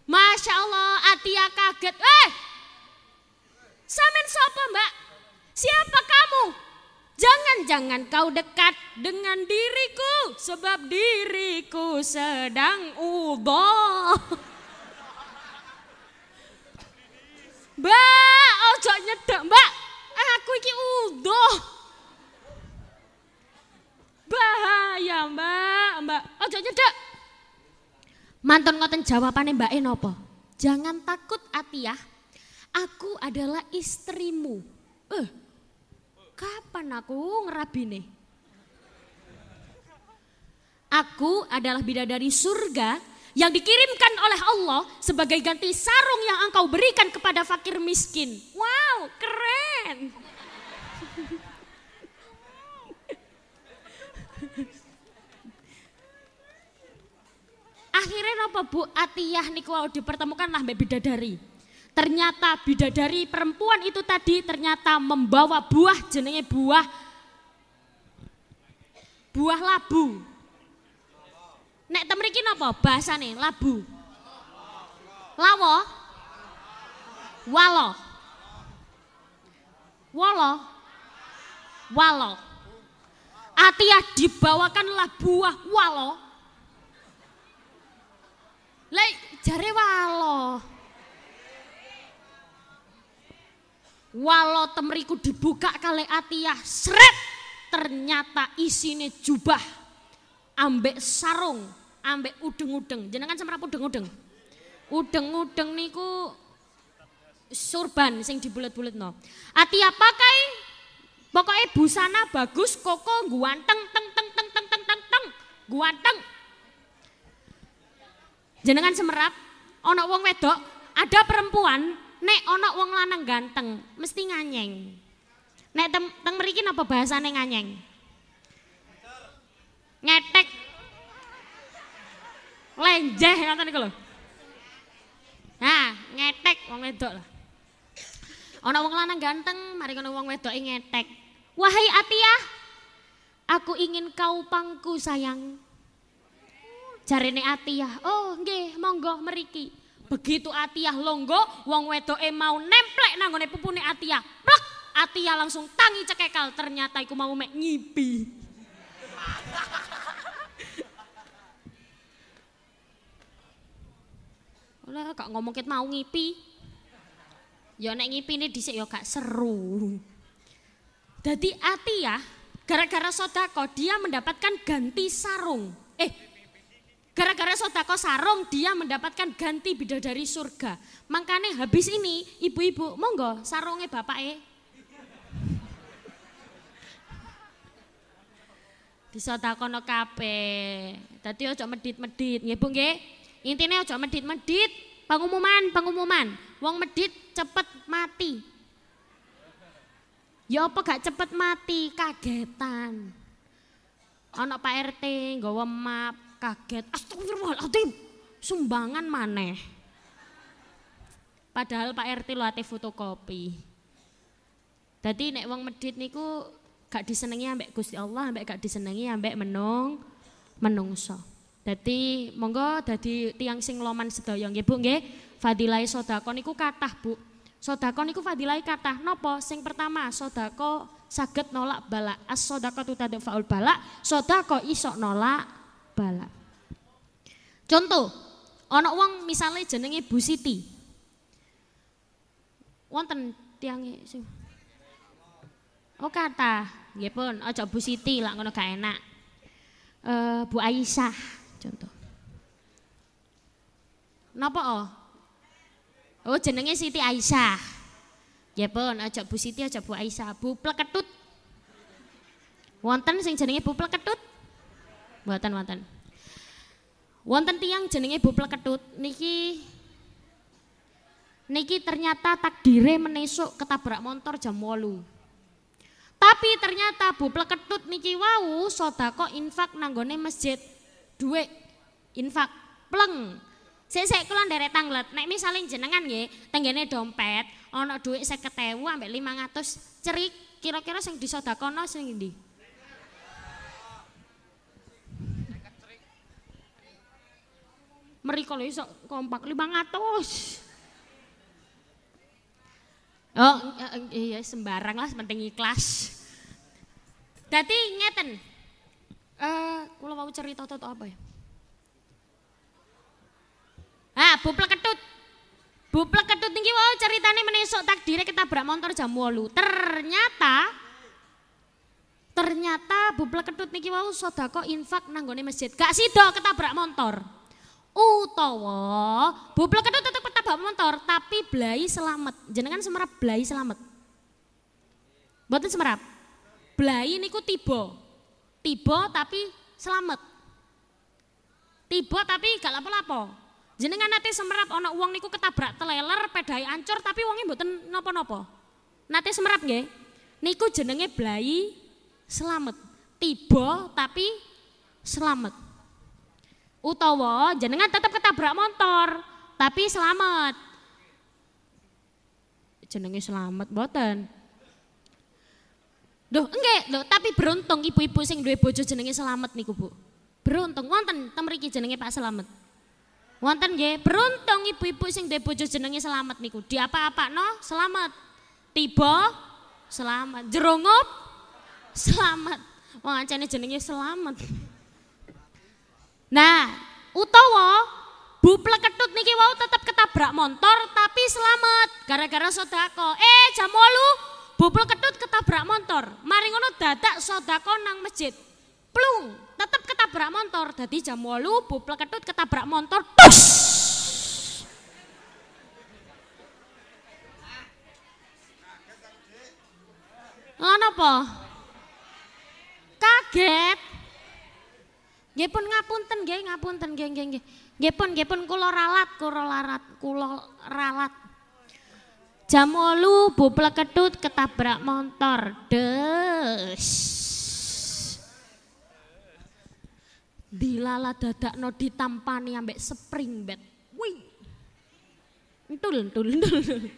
Masya Allah, Atia kaget. Eh, samen siapa mbak? Siapa kamu? Jangan-jangan kau dekat dengan diriku, sebab diriku sedang ubah. Mbak, ojo nyedek mbak. Aku iki udoh. Bahaya mbak, mbak. Ojo nyedek. Mantan ngoten jawabannya mbak Enopo. Jangan takut Atiyah, aku adalah istrimu. Eh, kapan aku ngerabine? Aku adalah bidadari surga yang dikirimkan oleh Allah sebagai ganti sarung yang engkau berikan kepada fakir miskin. Wow, keren. Akhirnya apa Bu Atiyah niku dipertemukan lah Mbak Bidadari. Ternyata bidadari perempuan itu tadi ternyata membawa buah jenenge buah buah labu. Nek temriki napa bahasane labu? Lawo? Walo. Walo. walo. Atiyah dibawakanlah buah walo. Lah jare walo. Walo temriku dibuka kali Atiyah, sret ternyata isine jubah ambek sarung, ambek udeng-udeng. Jenengan semrap udeng-udeng. Udeng-udeng niku surban sing dibulet-bulet no. Atiyah pakai pokoknya busana bagus, koko guanteng teng teng teng teng teng teng teng guanteng. Jenengan semerap, ono wong wedok, ada perempuan, nek ono wong lanang ganteng, mesti nganyeng. Nek tem, teng mriki napa bahasane nganyeng? Ngetek. Lenjeh ngoten niku lho. Nah, ngetek wong wedok lah. Ana wong lanang ganteng, mari kono wong wedoke ngetek. Wahai Atiyah, aku ingin kau pangku sayang. Jarene Atiyah, oh nggih, monggo meriki. Begitu Atiyah longgo, wong wedoke mau nemplek nanggone pupune Atiyah. Plek, Atiyah langsung tangi cekekal, ternyata iku mau mek ngipi. Lah kak ngomong ket mau ngipi. Ya nek ini dhisik ya gak seru. Jadi Atiyah gara-gara sodako dia mendapatkan ganti sarung. Eh, gara-gara sodako sarung dia mendapatkan ganti bidadari surga. Makanya habis ini ibu-ibu monggo sarungnya bapak eh. Disodakono kabeh. Dadi aja medit-medit, nggih Bu nggih. Intine aja medit-medit. Pengumuman, pengumuman. Wong medit cepet mati. Ya apa gak cepet mati, kagetan. Anak Pak RT nggawa map, kaget. Astagfirullahaladzim. Sumbangan maneh. Padahal Pak RT lo ate fotokopi. Dadi nek wong medit niku gak disenengi ambek Gusti Allah, ambek gak disenengi ambek menung menungso. Dadi monggo dadi tiang sing loman sedaya nggih Bu nggih. Fadilai sodako niku kathah Bu. Sodako niku fadilai kathah. Nopo? Sing pertama sodako saged nolak bala. As sodako tu tadek faul bala. Sodako iso nolak bala. Contoh, ono wong misalnya jenenge Bu Siti. Wonten tiange sing Oh kata, nggih pun, aja Bu Siti lah ngono gak enak. Eh Bu Aisyah contoh. Napa oh? Oh jenenge Siti Aisyah. Ya pun, aja Bu Siti aja Bu Aisyah. Bu Pleketut. Wonten sing jenenge Bu Pleketut? Mboten wonten. Wonten tiang jenenge Bu Pleketut niki niki ternyata takdire menesuk ketabrak motor jam 8. Tapi ternyata Bu Pleketut niki wau sodako infak nanggone masjid. Duit infak pleng. Sik sik kula nderek tanglet. Nek misalnya jenengan nggih tenggene dompet ana dhuwit 50.000 ambek 500 cerik kira-kira sing disodakono sing ndi? Mereka lho iso kompak 500. Oh, iya sembarang lah, penting ikhlas. Dadi ngeten. Eh, kula mau cerita toto apa ya? Ah, Bu Pleketut. Bu Pleketut tinggi wow ceritane menesuk takdire ketabrak motor jam 8. Ternyata ternyata Bu Pleketut niki wau sodako infak nanggone masjid. Gak sido ketabrak motor. Utawa Bu Pleketut tetep ketabrak motor tapi belai selamat. Jenengan semerap belai selamat. Mboten semerap. Belai niku tiba. Tiba tapi selamat. Tiba tapi gak lapo-lapo. Jenengan nanti semerap ana uang niku ketabrak teleler pedai ancur tapi uangnya mboten napa-napa. Nate semerap nggih. Niku jenenge blai selamat. Tiba tapi selamat. Utawa jenengan tetap ketabrak motor tapi selamat. Jenenge selamat mboten. Duh, enggak, loh, tapi beruntung ibu-ibu sing duwe bojo jenenge selamat niku, Bu. Beruntung wonten temriki jenenge Pak Selamat. Wonten nggih, beruntung ibu-ibu sing duwe bojo jenenge selamat niku. Di apa-apa no, selamat. Tiba selamat. Jerungup Selamat. Wong ancene jenenge selamat. Nah, utawa Bu pleketut niki wau tetep ketabrak motor tapi selamat gara-gara sodako. Eh jam 8 Bu ketabrak motor. Mari ngono dadak sodako nang masjid. Plung, tetep ketabrak motor. Dadi jam 8 Bu ketabrak motor. Tus! Lan apa? Kaget. Nggih pun ngapunten nggih, ngapunten nggih nggih nggih. Nggih pun nggih pun kula ralat, kula larat, kula ralat. Jam 8 bu pleketut ketabrak motor. Des. Dilala dadakno ditampani ambek spring bed. Wih. Entul, entul, entul.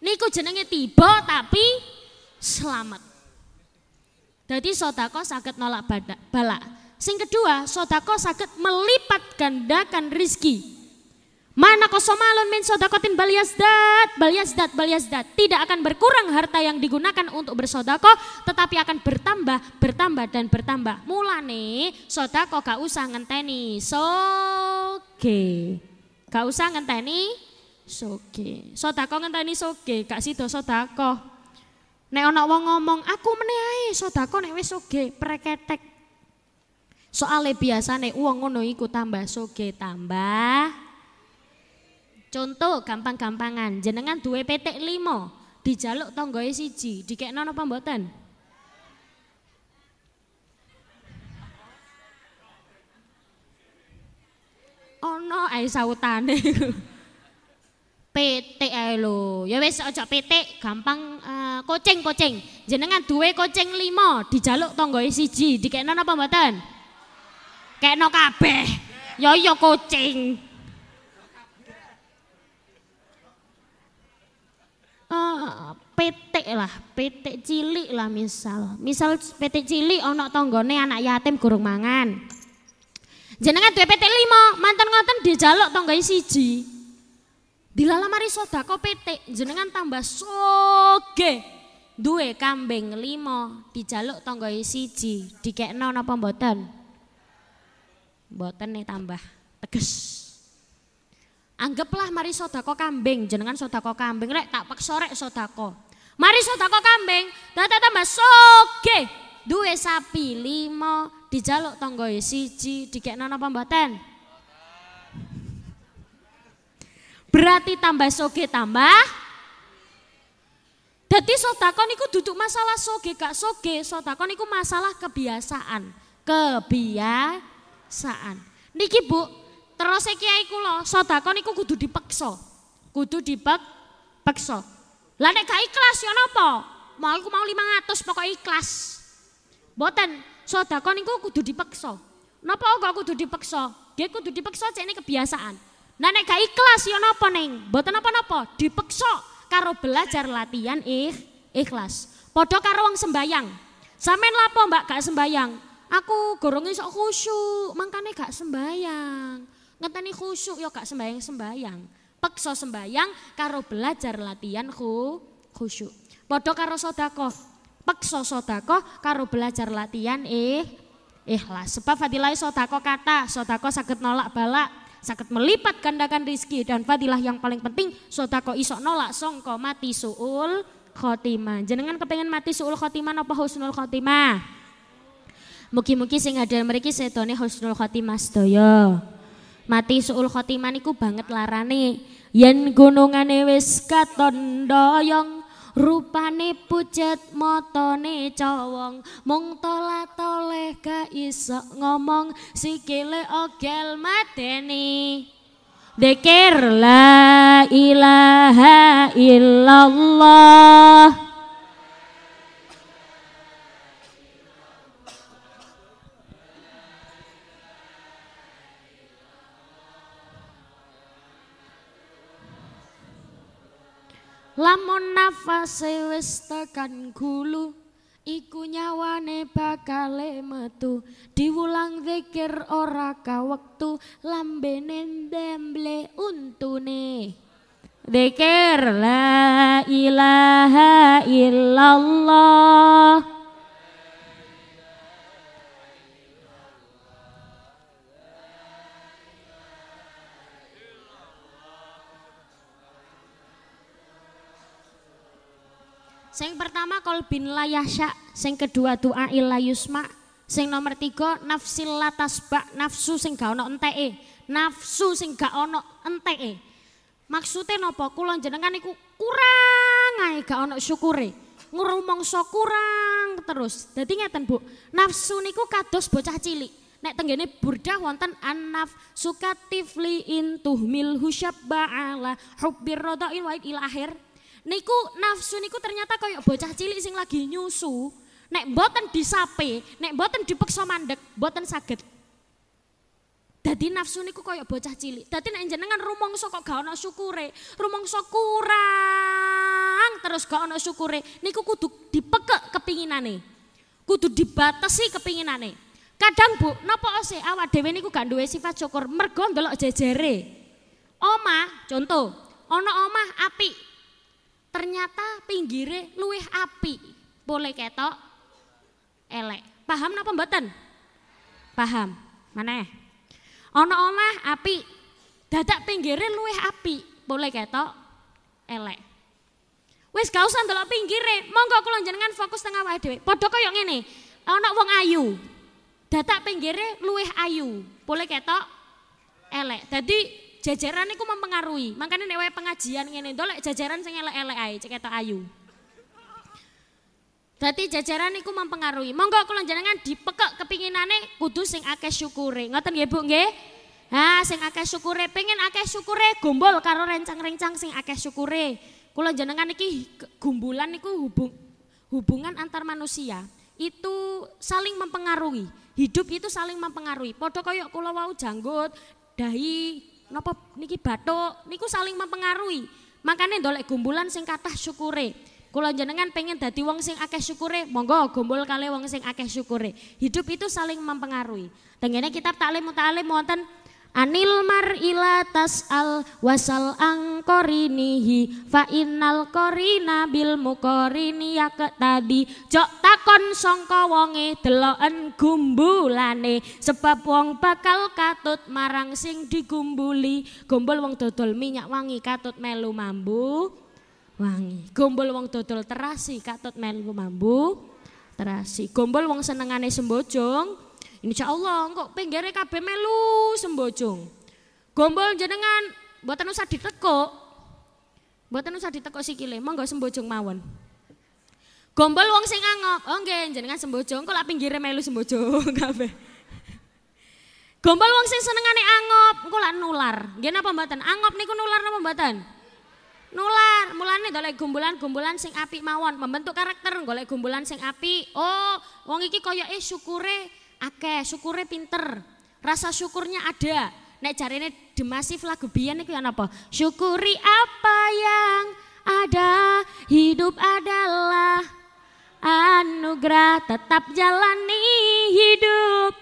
Niku jenenge tiba tapi selamat. Jadi sodako sakit nolak balak. Sing kedua, sodako sakit melipat gandakan rizki. Mana kosomalun min sodakotin balyazdat, balyazdat, balyazdat. Tidak akan berkurang harta yang digunakan untuk bersodako, tetapi akan bertambah, bertambah, dan bertambah. Mulane sodako gak usah ngenteni, soge. Gak usah ngenteni, soge. Sodako ngenteni soge, gak sido sodako. Nek ana wong ngomong, aku meneh ae sedekah nek wis soge preketek. Soale biasane uang ngono iku tambah soge tambah. Contoh gampang-gampangan, jenengan duwe petik limo, dijaluk tonggoe siji, dikekno napa mboten? Ono ae sautane. PT ae lho. Ya wis aja PT, gampang uh, kucing kucing. Jenengan duwe kucing lima, dijaluk tanggoe siji, dikekno napa mboten? Kekno kabeh. Ya ya kucing. Uh, PT lah, PT cilik lah misal. Misal PT cilik ana tanggane anak yatim gurung mangan. Jenengan duwe PT lima, mantan ngoten dijaluk tanggoe siji. Dilala mari sodako petik jenengan tambah soge. Duwe kambing limo dijaluk tonggoi siji dikekno napa mboten? Mboten nih tambah teges. Anggaplah mari sodako kambing jenengan sodako kambing rek tak paksa rek sodako. Mari sodako kambing data tambah soge. Duwe sapi limo dijaluk tonggoi siji dikekno napa mboten? Berarti tambah soge tambah. Jadi sodakon itu duduk masalah soge gak soge. Sodakon itu masalah kebiasaan. Kebiasaan. Niki bu, terus kiai kulo sodakon itu kudu dipekso. Kudu dipekso. Lah nek gak ikhlas ya napa? Mau aku mau 500 pokok ikhlas. Boten, sodakon itu kudu dipekso. Napa kok kudu dipekso? Dia kudu dipekso cek ini kebiasaan. Nah nek gak ikhlas ya napa ning? Mboten napa-napa, dipeksa karo belajar latihan ikh, ikhlas. Padha karo wong sembayang. Sampeyan lapo Mbak gak sembayang? Aku gorong iso khusyuk, mangkane gak sembayang. Ngenteni khusyuk ya gak sembayang-sembayang. Peksa sembayang karo belajar latihan khu, khusyuk. Padha karo sedekah. Peksa sedekah karo belajar latihan eh ikhlas. Sebab fadilah sedekah kata, sedekah saged nolak balak sakit melipat gandakan rizki dan fadilah yang paling penting sodako isok nolak songko mati suul khotimah jenengan kepengen mati suul khotimah apa husnul khotimah mugi-mugi sing ada mereka setone husnul khotimah sedaya. Mati suul khotimah niku banget larane. Yen gunungane wis katon doyong rupane pucet motone cowong mung tola toleh ga iso ngomong sikile ogel mateni Dekir la ilaha illallah Lamun nafase wis tekan gulu iku nyawane bakale metu. Diwulang zikir ora ka wektu lambene ndemble untune. Zikir la ilaha illallah Sing pertama kolbin layasya, sing kedua doa illa yusma, sing nomor tiga nafsil latasba, nafsu sing gak ono nafsu sing gak ono enteke. Maksudnya nopo kula jenengan iku kurang ae gak ono syukure. Ngrumangsa kurang terus. Dadi ngeten Bu, nafsu niku kados bocah cilik. Nek tenggene burdah wonten anaf sukatifli intuhmil husyabba ala hubbir rodain wa ila akhir. Niku nafsu niku ternyata kayak bocah cilik sing lagi nyusu. Nek boten disape, nek boten dipeksa mandek, boten saged. Dadi nafsu niku kayak bocah cilik. Dadi nek jenengan rumangsa kok gak ana syukure, rumangsa kurang terus gak ana syukure, niku kudu dipekek kepinginane. Kudu dibatasi kepinginane. Kadang Bu, napa sih awak dhewe niku gak duwe sifat syukur mergo ndelok jejere. Omah, contoh, ana omah apik, ternyata pinggire luwih api. Boleh ketok? Elek. Paham napa mboten? Paham. Mana ono omah api. Dadak pinggire luwih api. Boleh ketok? Elek. Wis gak usah ndelok pinggire monggo kula jenengan fokus tengah wae dhewe. Padha kaya ngene. Ono wong ayu. Dadak pinggire luwih ayu. Boleh ketok? Elek. Dadi jajaran itu mempengaruhi. Makanya nek pengajian ngene ndolek jajaran sing elek-elek ae cek ketok ayu. Dadi jajaran iku mempengaruhi. Monggo kula jenengan dipekek kepinginane kudu sing akeh syukure. Ngoten nggih Bu nggih? Ha, sing akeh syukure, pengen akeh syukure gombol karo rencang-rencang sing akeh syukure. Kula jenengan iki gumbulan niku hubung hubungan antar manusia itu saling mempengaruhi. Hidup itu saling mempengaruhi. Padha kaya kula wau janggut, dahi, napa niki batuk niku saling mempengaruhi. Makanya dolek gumbulan sing kathah syukure. Kula jenengan pengen dadi wong sing akeh syukure, monggo gombol kali wong sing akeh syukure. Hidup itu saling mempengaruhi. Tengene kitab taklim mutalim wonten Anil mar ila al wasal angkorinihi fa innal korina bil mukorini ya tadi jok takon songko wonge deloken gumbulane sebab wong bakal katut marang sing digumbuli. Gombol wong dodol minyak wangi katut melu mambu wangi. Gombol wong dodol terasi katut melu mambu terasi. Gombol wong senengane sembojong Insya Allah kok pinggirnya kabeh melu sembojong. Gombol jenengan buatan usah ditekuk. Buatan usah ditekuk sikile, monggo sembojong mawon. Gombol wong sing angop. Oh nggih, jenengan sembojong kok lak pinggire melu sembojong kabeh. Gombol wong sing senengane angop, engko lak nular. Nggih napa mboten? Angop niku nular napa mboten? Nular, mulane golek gumbulan-gumbulan sing apik mawon, membentuk karakter golek gumbulan sing apik. Oh, wong iki kaya eh syukure akeh, syukure pinter. Rasa syukurnya ada. Nek jarene demasif lagu biyen iku apa? Syukuri apa yang ada, hidup adalah anugerah. Tetap jalani hidup.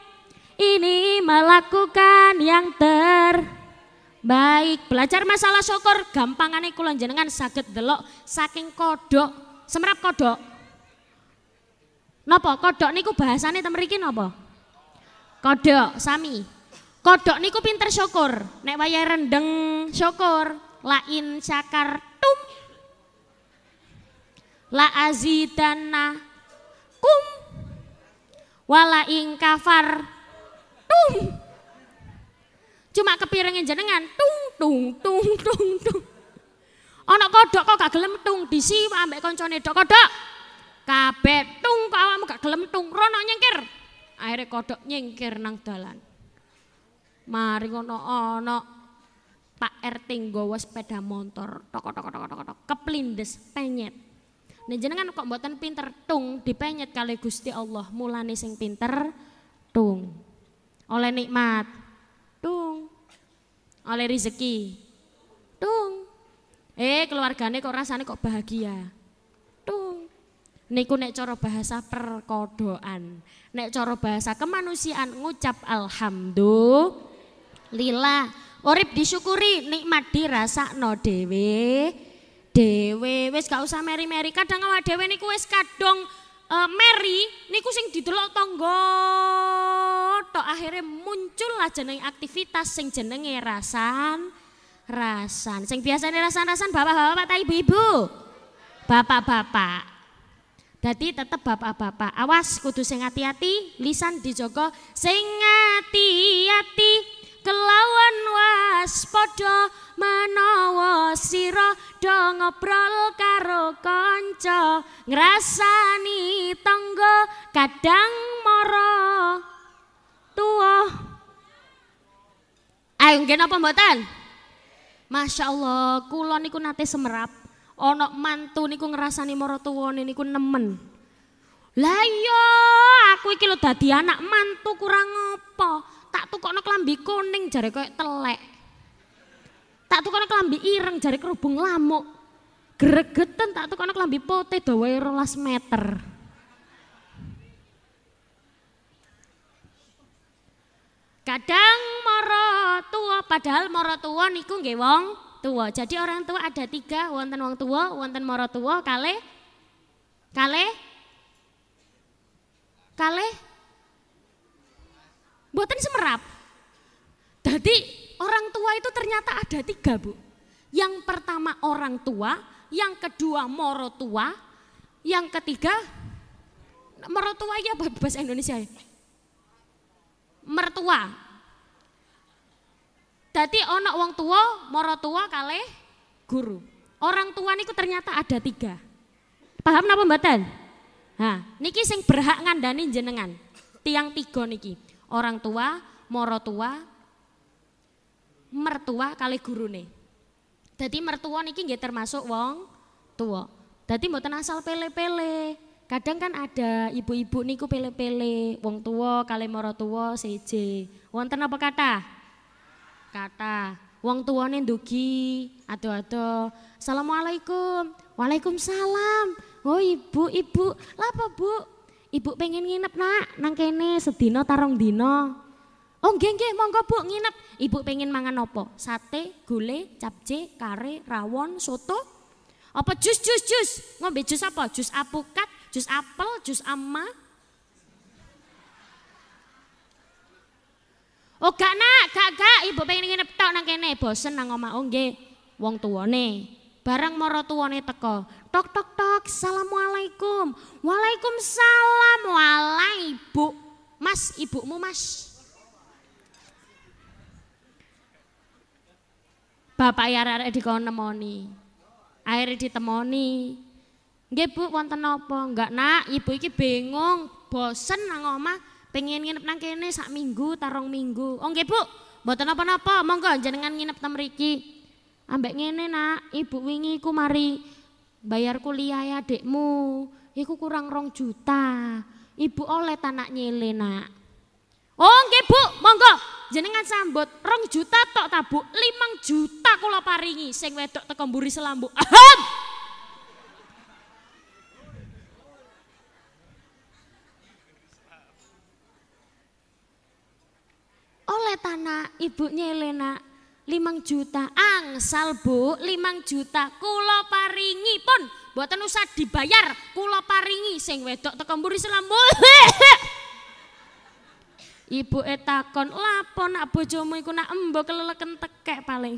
Ini melakukan yang terbaik. Belajar masalah syukur gampangane kula jenengan saged delok saking kodok semerap kodok napa? Kodok niku bahasane temeriki napa Kodok sami. Kodok niku pinter syukur. Nek waya rendeng syukur. Lain syakar tum. La azidana kum. Wala ing kafar tum. Cuma kepirengin jenengan tung tung tung tung tung. Ana kodok kok gak gelem tung disi ambek koncone dok kodok. Kabeh tung kok awakmu gak gelem tung rono nyengkir akhirnya kodok nyingkir nang dalan. Mari ngono ono. Pak RT nggawa sepeda motor. Tok tok tok tok tok keplindes penyet. Nih jenengan kok mboten pinter tung dipenyet kali Gusti Allah. Mulane sing pinter tung. Oleh nikmat tung. Oleh rezeki tung. Eh keluargane kok rasane kok bahagia Niku nek cara bahasa perkodoan, nek cara bahasa kemanusiaan ngucap alhamdulillah. Urip disyukuri, nikmat dirasakno dhewe. Dhewe wis gak usah meri-meri. Kadang awak dhewe niku wis kadung uh, meri niku sing didelok tangga tok akhirnya muncul lah jeneng aktivitas sing jenenge rasan rasan sing biasanya rasan-rasan bapak-bapak ibu-ibu bapak-bapak Dadi tetep bapak-bapak, awas kudu sing hati-hati, lisan dijogo sing hati-hati kelawan waspada menawa sira. Do ngobrol karo kanca ngrasani tangga kadang mara. Tua Ayo nggih napa mboten? Masya Allah, kula niku nate semerap ana mantu niku ngrasani maratuwane niku nemen. Lah iya, aku iki lho dadi anak mantu kurang apa? Tak tukokno klambi kuning jare koyo telek. Tak tukokno klambi ireng jare kerubung lamuk. Gregeten tak tukokno klambi putih dawae 12 meter. Kadang moro tua, padahal moro tua niku nggih wong tua. Jadi orang tua ada tiga, wonten wong tua, wonten moro tua, kale, kale, kale, buatan semerap. Jadi orang tua itu ternyata ada tiga bu. Yang pertama orang tua, yang kedua moro tua, yang ketiga moro tua ya bahasa Indonesia ya? Mertua, Dadi ono wong tua, moro tua kale guru. Orang tua niku ternyata ada tiga. Paham napa mboten? Nah, niki sing berhak ngandani jenengan. Tiang tiga niki. Orang tua, moro tua, mertua kali gurune. Jadi mertua niki nggih termasuk wong tua. Jadi mboten asal pele-pele. Kadang kan ada ibu-ibu niku pele-pele, wong tua kali moro tua seje. Wonten apa kata? Kata wong tuane ndugi ado-ado assalamualaikum waalaikumsalam oh ibu ibu lapa bu ibu pengen nginep nak nang kene sedino tarong dino Oh nggih nggih monggo Bu nginep. Ibu pengen mangan? Sate, gule, capce, kare, rawon, soto? Apa jus jus jus? Ngombe jus apa? Jus apukat, jus apel, jus ama, Oh gak nak, gak gak, ibu pengen nginep tok nang kene, bosen nang omah oh nggih. Wong tuane. Barang mara tuane teko. Tok tok tok, Assalamualaikum. Waalaikumsalam. Wala ibu. Mas, ibumu mas. Bapak ya arek dikon nemoni. Akhirnya ditemoni. Nggih Bu, wonten apa? Enggak nak, ibu iki bingung, bosen nang omah pengen nginep nang kene sak minggu tarong minggu. Oh nggih Bu. Mboten apa-apa monggo jenengan nginep nang mriki. Ambek ngene nak. Ibu wingi ku mari bayar kuliah ya adikmu. Iku kurang rong juta. Ibu oleh tanak nyele nak? Oh nggih Bu. Monggo. Jenengan sambut rong juta tok ta Bu? Limang juta kula paringi. Sing wedok teko mburi oleh tanah ibunya Elena limang juta. Angsal bu limang juta. Kulo paringi pun buatan usah dibayar. Kulo paringi. Sing wedok tekan buri selambu. Ibu etakon lapon nak bojomu iku? Nak embo keleleken tekek paling.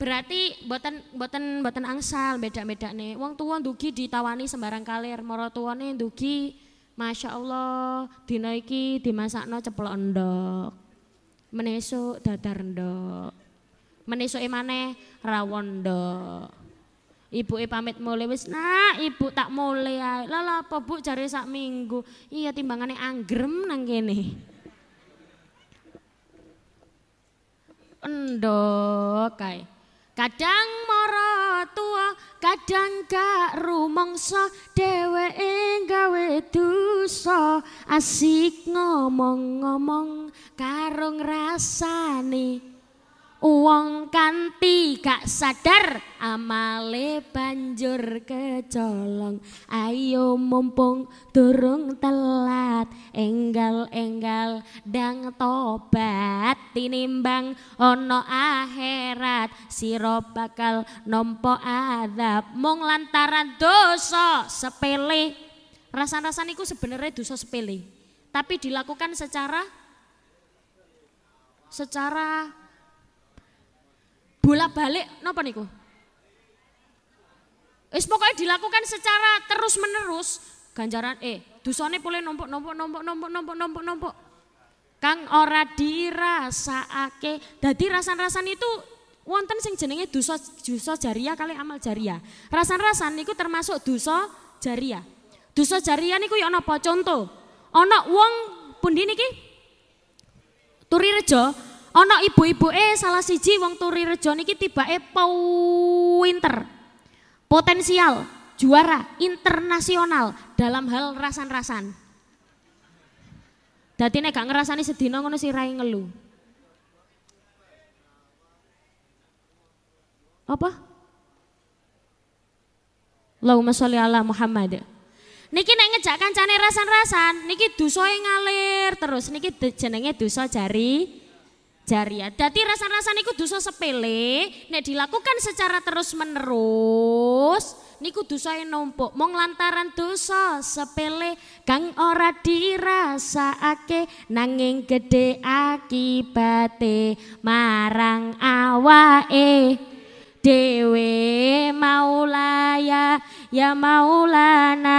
Berarti buatan buatan buatan angsal beda-beda nih. Wong tua dugi ditawani sembarang kalir, moro tuane dugi Masya Allah, dina iki dimasakno ceplok endok. Menesuk dadar endok. Menesuke maneh rawon. Ibu e pamit mulai wis nak ibu tak mulai ae. Lah apa Bu jare sak minggu. Iya timbangane anggrem nang kene. Endok kae. Kadang mara tua, kadang gak rumangsa dheweke gawe dosa. Asik ngomong-ngomong karo ngrasani. Uang kanti gak sadar amale banjur kecolong Ayo mumpung durung telat Enggal-enggal dang tobat Tinimbang ono akhirat. Siro bakal nompo adab Mung lantaran dosa sepele. Rasa-rasa niku sebenarnya dosa sepele. Tapi dilakukan secara Secara bola balik napa niku? Wis pokoknya dilakukan secara terus menerus ganjaran eh dosane boleh nombok nombok nombok nombok nombok nombok nombok kang ora dirasakake. Dadi rasan-rasan itu wonten sing jenenge dosa dosa jariah kali amal jariah rasan-rasan niku termasuk dosa jariah dosa jariah niku ya apa? Contoh ana wong pundi niki? Turi rejo. Ana ibu-ibu eh salah siji wong turi rejo niki tibake pinter potensial, juara internasional dalam hal rasan-rasan. Dadi nek gak ngerasani sedina ngono sih rai ngelu. Apa? Allahumma sholli ala Muhammad. Niki nek ngejak kancane rasan-rasan, niki dosa ngalir terus niki jenenge dosa jari jariah. Jadi rasa-rasa niku dosa sepele, nek dilakukan secara terus menerus, niku dosa yang numpuk. Mong lantaran dosa sepele, kang ora dirasakake, nanging gede akibate marang awae. Dewe maulaya ya maulana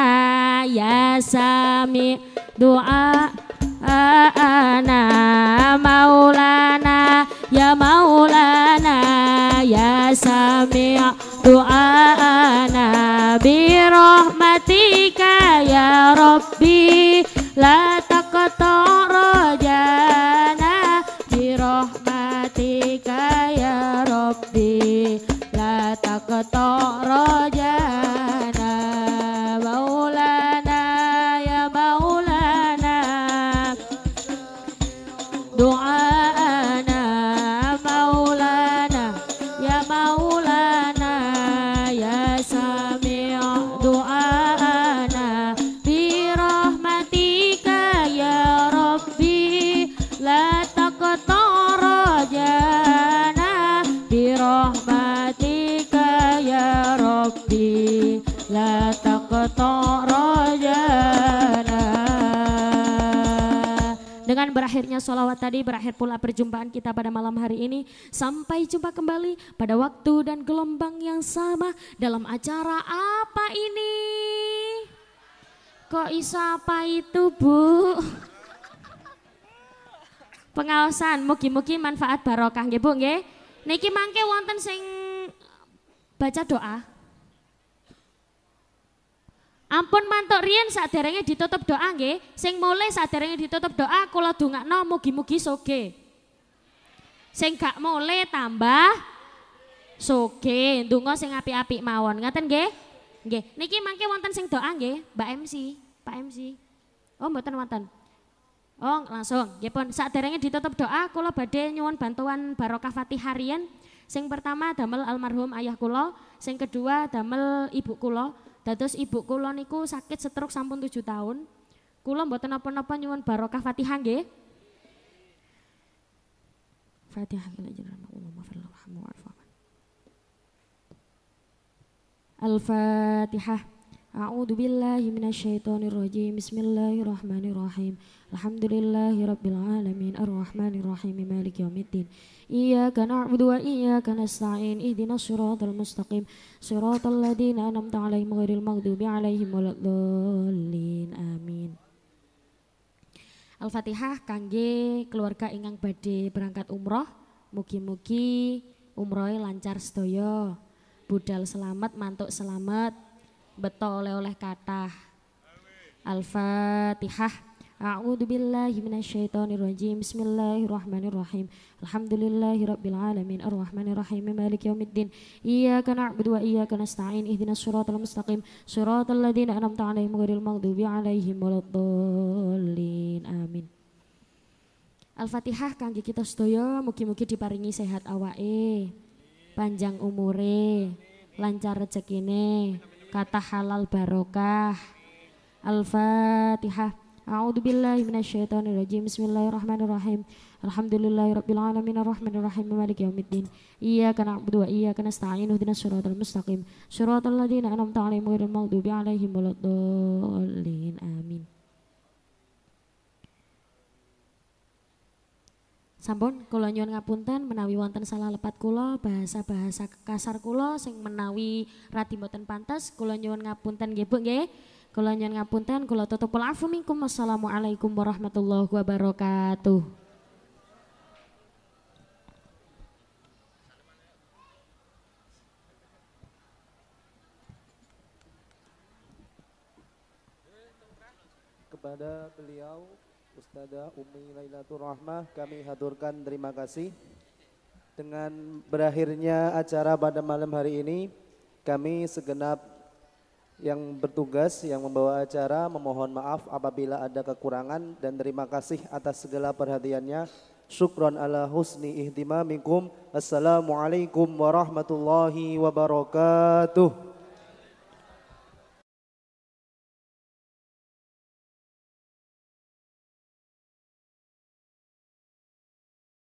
ya sami doa ana maulana ya maulana ya sami' du'ana bi rahmatika ya rabbi la taqta rajana bi rahmatika ya rabbi la taqta rajana berakhirnya sholawat tadi berakhir pula perjumpaan kita pada malam hari ini. Sampai jumpa kembali pada waktu dan gelombang yang sama dalam acara apa ini? Kok isa apa itu bu? Pengawasan mugi-mugi manfaat barokah nggih Bu niki mangke wonten sing baca doa Ampun mantuk riyen saderenge ditutup doa nggih. Sing mulai saderenge ditutup doa kula dongakno mugi-mugi soge. Sing gak mulai tambah soge, ndonga sing apik-apik mawon. Ngaten nggih? Nggih. Niki mangke wonten sing doa nggih, Mbak MC, Pak MC. Oh, mboten wonten. Oh, langsung. Nggih pun saderenge ditutup doa kula badhe nyuwun bantuan barokah Fatihah riyen. Sing pertama damel almarhum ayah kula, sing kedua damel ibu kula. Dados ibu kula niku sakit stroke sampun tujuh tahun. Kula mboten napa-napa nyuwun barokah Fatihah nggih. Fatihah. Al-Fatihah. A'udzu billahi minasyaitonir rajim. Bismillahirrahmanirrahim. Alhamdulillahi rabbil alamin arrahmanir rahim maliki yaumiddin. Iyyaka na'budu wa iyyaka nasta'in. Ihdinas siratal mustaqim. Siratal ladzina an'amta 'alaihim ghairil maghdubi 'alaihim waladdallin. Amin. Al-Fatihah kangge keluarga ingkang badhe berangkat umroh. Mugi-mugi umrohe lancar sedaya. Budal selamat, mantuk selamat, beto oleh-oleh kathah. Al-Fatihah. A'udzu billahi minasyaitonir rajim. Bismillahirrahmanirrahim. Alhamdulillahirabbil alamin arrahmanir rahim maliki yaumiddin. Iyyaka na'budu wa iyyaka nasta'in. Ihdinas siratal mustaqim. Siratal ladzina an'amta 'alaihim ghairil maghdubi 'alaihim waladdallin. Amin. Al-Fatihah kangge kita sedaya mugi-mugi diparingi sehat awake, panjang umure, lancar rezekine, kata halal barokah. Al-Fatihah. A'udzu billahi minasyaitonir rajim. Bismillahirrahmanirrahim. Alhamdulillahirabbil alamin arrahmanir rahim maliki yaumiddin. Iyyaka na'budu wa iyyaka nasta'in. Ihdinas siratal mustaqim. Siratal ladzina an'amta 'alaihim ghairil maghdubi 'alaihim waladdallin. Amin. Sampun kula nyuwun ngapunten menawi wonten salah lepat kula bahasa-bahasa kasar kula sing menawi radi mboten pantes kula nyuwun ngapunten nggih Bu nggih. Kula nyuwun ngapunten kula tutupul afu minkum. Wassalamualaikum warahmatullahi wabarakatuh. kepada beliau Ustazah Umi Lailatul Rahmah kami haturkan terima kasih. Dengan berakhirnya acara pada malam hari ini kami segenap yang bertugas yang membawa acara memohon maaf apabila ada kekurangan dan terima kasih atas segala perhatiannya. Syukron ala husni ihtimamikum. Assalamualaikum warahmatullahi wabarakatuh